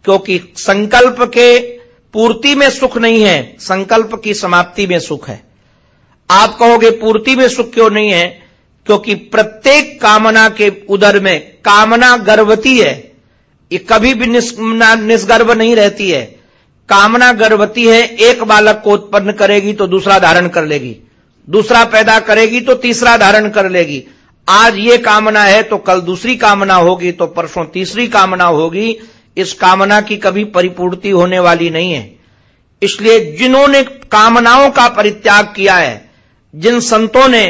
क्योंकि संकल्प के पूर्ति में सुख नहीं है, संकल्प की समाप्ति में सुख है। आप कहोगे, पूर्ति में सुख क्यों नहीं है? क्योंकि प्रत्येक कामना के उदर में कामना गर्भवती है। ये कभी भी निष्गर्भ नहीं रहती है। कामना गर्भवती है, एक बालक को उत्पन्न करेगी तो दूसरा धारण कर लेगी। दूसरा पैदा करेगी तो तीसरा धारण कर लेगी। आज ये कामना है तो कल दूसरी कामना होगी तो परसों तीसरी कामना होगी। इस कामना की कभी परिपूर्ति होने वाली नहीं है। इसलिए जिन्होंने कामनाओं का परित्याग किया है, जिन संतों ने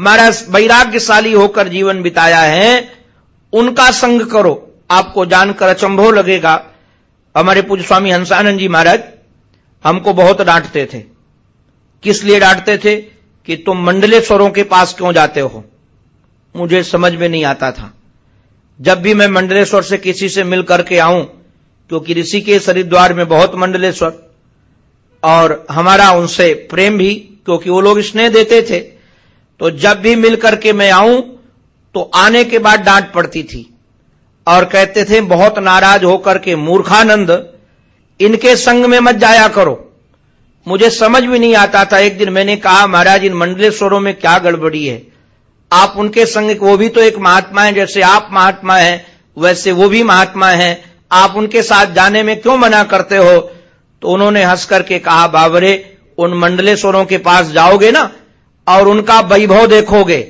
महाराज वैराग्यशाली होकर जीवन बिताया है, उनका संग करो। आपको जानकर अचंभव लगेगा। हमारे पूज्य स्वामी हंसानंद जी महाराज हमको बहुत डांटते थे। किस लिए डांटते थे कि तुम मंडलेश्वरों के पास क्यों जाते हो? मुझे समझ में नहीं आता था। जब भी मैं मंडलेश्वर से किसी से मिल करके आऊँ, क्योंकि ऋषि के हरिद्वार में बहुत मंडलेश्वर और हमारा उनसे प्रेम भी, क्योंकि वो लोग स्नेह देते थे तो जब भी मिलकर के मैं आऊँ तो आने के बाद डांट पड़ती थी। और कहते थे, बहुत नाराज़ होकर के, मूर्खानंद, इनके संग में मत जाया करो। मुझे समझ भी नहीं आता था, एक दिन मैंने कहा, महाराज, इन मंडलेश्वरों में क्या गड़बड़ी है? आप उनके संग, वो भी तो एक महात्मा है, जैसे आप महात्मा हैं, वैसे वो भी महात्मा हैं। आप उनके साथ जाने में क्यों मना करते हो? तो उन्होंने हंस करके कहा, बाबरे, उन मंडलेश्वरों के पास जाओगे ना और उनका वैभव देखोगे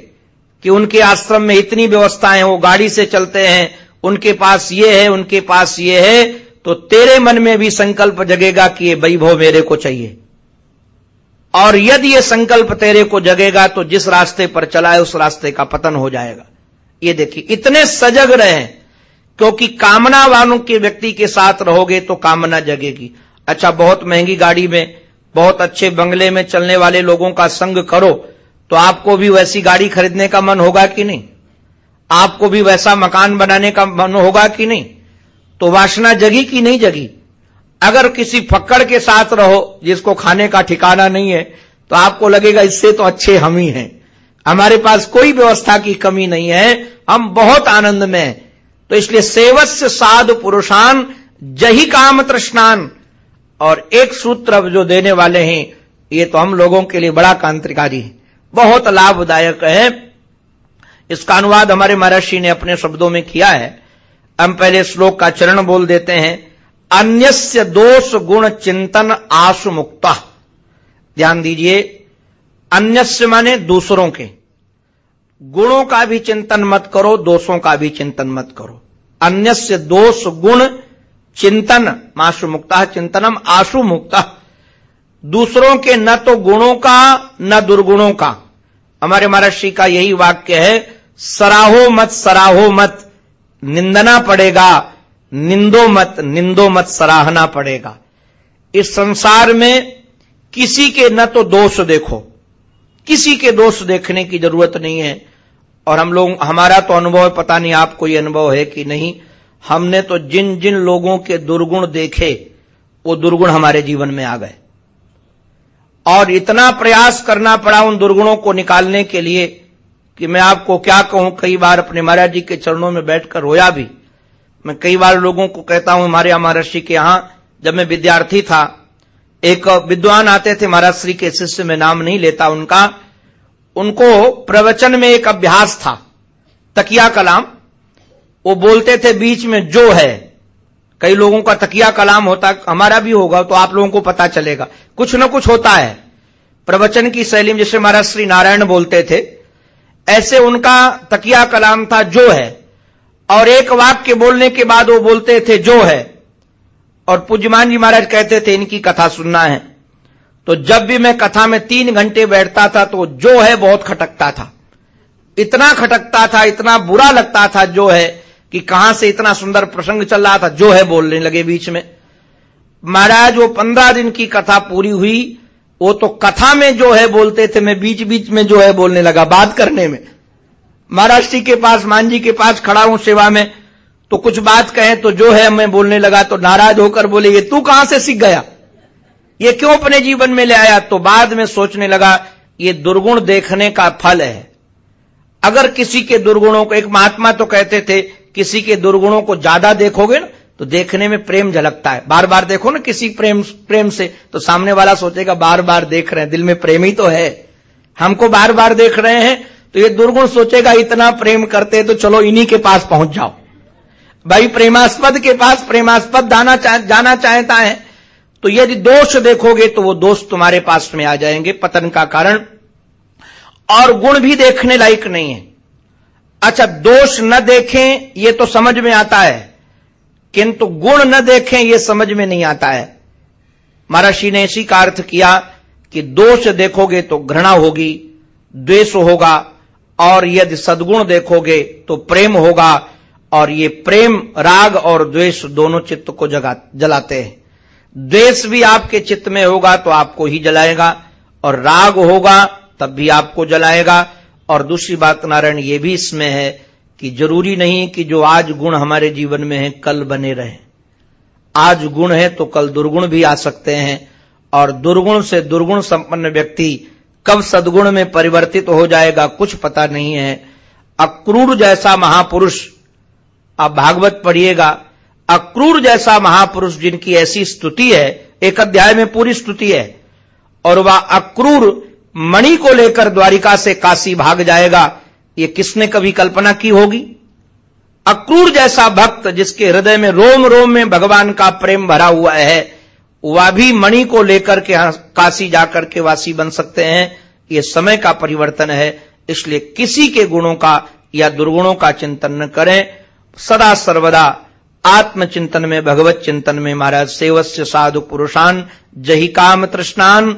कि उनके आश्रम में इतनी व्यवस्थाएँ वो गाड़ी से चलते हैं, उनके पास ये है, उनके पास ये है तो तेरे मन में भी संकल्प जगेगा कि ये वैभव मेरे को चाहिए। और यदि ये संकल्प तेरे को जगेगा तो जिस रास्ते पर चला है, उस रास्ते का पतन हो जाएगा। ये देखिए, इतने सजग रहे, क्योंकि कामना वालों के व्यक्ति के साथ रहोगे तो कामना जगेगी। अच्छा बहुत महँगी गाड़ी में बहुत अच्छे बंगले में चलने वाले लोगों का संग करो तो आपको भी वैसी गाड़ी खरीदने का मन होगा कि नहीं? आपको भी वैसा मकान बनाने का मन होगा कि नहीं? तो वासना जगी कि नहीं जगी? अगर किसी फक्कड़ के साथ रहो, जिसको खाने का ठिकाना नहीं है तो आपको लगेगा, इससे तो अच्छे हम ही हैं। हमारे पास कोई व्यवस्था की कमी नहीं है, हम बहुत आनंद में हैं। तो इसलिए सेवस्य साधु पुरुषान, जही काम तृष्णान और एक सूत्र जो देने वाले हैं, ये तो हम लोगों के लिए बड़ा कांत्रिकारी है। बहुत लाभदायक है। इसका अनुवाद हमारे महर्षि ने अपने शब्दों में किया है। हम पहले श्लोक का चरण बोल देते हैं। अन्यस्य दोष गुण चिंतन आशु मुक्ता ध्यान दीजिए। अन्यस्य माने दूसरों के। गुणों का भी चिंतन मत करो, दोषों का भी चिंतन मत करो। अन्य से दोष गुण चिंतन माशु मुक्ता चिंतनम आशु मुक्ता। दूसरों के न तो गुणों का, न दुर्गुणों का। हमारे महर्षि का यही वाक्य है, सराहो मत सराहो मत, निंदना पड़ेगा। निंदो मत निंदो मत, सराहना पड़ेगा। इस संसार में किसी के न तो दोष देखो। किसी के दोष देखने की ज़रूरत नहीं है। और हम लोग, हमारा तो अनुभव पता नहीं आपको यह अनुभव है कि नहीं। हमने तो जिन जिन लोगों के दुर्गुण देखे, वो दुर्गुण हमारे जीवन में आ गए। और इतना प्रयास करना पड़ा उन दुर्गुणों को निकालने के लिए कि मैं आपको क्या कहूँ, कई बार अपने महाराज जी के चरणों में बैठकर रोया भी। मैं कई बार लोगों को कहता हूँ, हमारे यहाँ महर्षि के यहाँ, जब मैं विद्यार्थी था, एक विद्वान आते थे महाराज श्री के शिष्य, में नाम नहीं लेता उनका, उनको प्रवचन में एक अभ्यास था, तकिया कलाम। वो बोलते थे बीच में, जो है। कई लोगों का तकिया कलाम होता, हमारा भी होगा तो आप लोगों को पता चलेगा। कुछ ना कुछ होता है। प्रवचन की शैली में जैसे महाराज श्री नारायण बोलते थे, ऐसे उनका तकिया कलाम था, जो है। और एक वाक्य बोलने के बाद वो बोलते थे, जो है। और पूज्यमान जी महाराज कहते थे, इनकी कथा सुनना है। तो जब भी मैं कथा में तीन घंटे बैठता था तो जो है बहुत खटकता था। इतना खटकता था, इतना बुरा लगता था, जो है। कि कहाँ से इतना सुंदर प्रसंग चल रहा था, जो है बोलने लगे बीच में। महाराज, वो पंद्रह दिन की कथा पूरी हुई, वो तो कथा में जो है बोलते थे, मैं बीच बीच में जो है बोलने लगा, बात करने में। महाराज जी के पास, मान जी के पास खड़ा हूँ सेवा में तो कुछ बात कहे तो जो है मैं बोलने लगा तो नाराज़ होकर बोले, ये तू कहाँ से सीख गया? ये क्यों अपने जीवन में ले आया? तो बाद में सोचने लगा, ये दुर्गुण देखने का फल है। अगर किसी के दुर्गुणों को, एक महात्मा तो कहते थे किसी के दुर्गुणों को ज़्यादा देखोगे ना तो देखने में प्रेम झलकता है। बार बार देखो ना किसी प्रेम प्रेम से तो सामने वाला सोचेगा बार बार देख रहे हैं दिल में प्रेम ही तो है। हमको बार बार देख रहे हैं तो ये दुर्गुण सोचेगा इतना प्रेम करते तो चलो इन्हीं के पास पहुँच जाओ। भाई प्रेमास्पद के पास प्रेमास्पद जाना चाह, जाना चाहता है तो यदि दोष देखोगे तो वो दोष तुम्हारे पास में आ जाएँगे पतन का कारण। और गुण भी देखने लायक नहीं है। अच्छा दोष न देखें यह तो समझ में आता है। किंतु गुण न देखें यह समझ में नहीं आता है। महर्षि ने इसी का अर्थ किया कि दोष देखोगे तो घृणा होगी, द्वेष होगा, और यदि सद्गुण देखोगे तो प्रेम होगा, और ये प्रेम, राग और द्वेष दोनों चित्त को जगा, जलाते हैं। द्वेष भी आपके चित्त में होगा तो आपको ही जलाएगा, और राग होगा तब भी आपको जलाएगा और दूसरी बात नारायण ये भी इसमें है कि ज़रूरी नहीं कि जो आज गुण हमारे जीवन में है, कल बने रहे। आज गुण है तो कल दुर्गुण भी आ सकते हैं और दुर्गुण से दुर्गुण संपन्न व्यक्ति कब सदगुण में परिवर्तित हो जाएगा कुछ पता नहीं है। अक्रूर जैसा महापुरुष, आप भागवत पढ़िएगा अक्रूर जैसा महापुरुष जिनकी ऐसी स्तुति है, एक अध्याय में पूरी स्तुति है, और वह अक्रूर मणि को लेकर द्वारिका से काशी भाग जाएगा, ये किसने कभी कल्पना की होगी? अक्रूर जैसा भक्त जिसके हृदय में रोम रोम में भगवान का प्रेम भरा हुआ है, वह भी मणि को लेकर के काशी जाकर के वासी बन सकते हैं। ये समय का परिवर्तन है, इसलिए किसी के गुणों का या दुर्गुणों का चिंतन न करें। सदा सर्वदा आत्मचिंतन में, भगवत चिंतन में महाराज सेवस्य साधु पुरुषान, जही काम तृष्णान।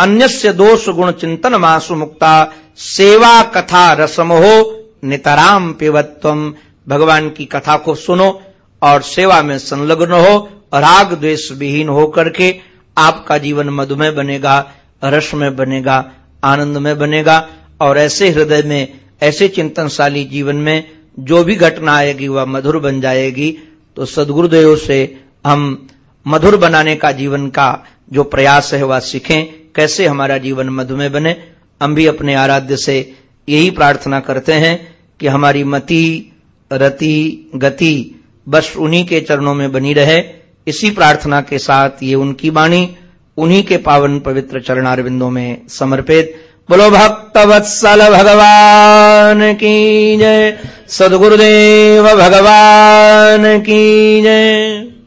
अन्यस्य दोष गुण चिंतन मासु मुक्ता, सेवा कथा रसमहो, नितराम पिवत्व भगवान की कथा को सुनो और सेवा में संलग्न हो, राग द्वेष विहीन होकर के आपका जीवन मधुमय बनेगा, रस में बनेगा, आनंद में बनेगा और ऐसे हृदय में, ऐसे चिंतनशाली जीवन में जो भी घटना आएगी वह मधुर बन जाएगी। तो सदगुरुदेव से हम मधुर बनाने का जीवन का जो प्रयास है वह सीखें। कैसे हमारा जीवन मधुमेह बने, हम भी अपने आराध्य से यही प्रार्थना करते हैं कि हमारी मति, रति, गति बस उन्हीं के चरणों में बनी रहे। इसी प्रार्थना के साथ ये उनकी वाणी, उन्हीं के पावन पवित्र चरणारविंदों में समर्पित। बोलो भक्त वत्सल भगवान की जय। सदगुरुदेव भगवान की जय।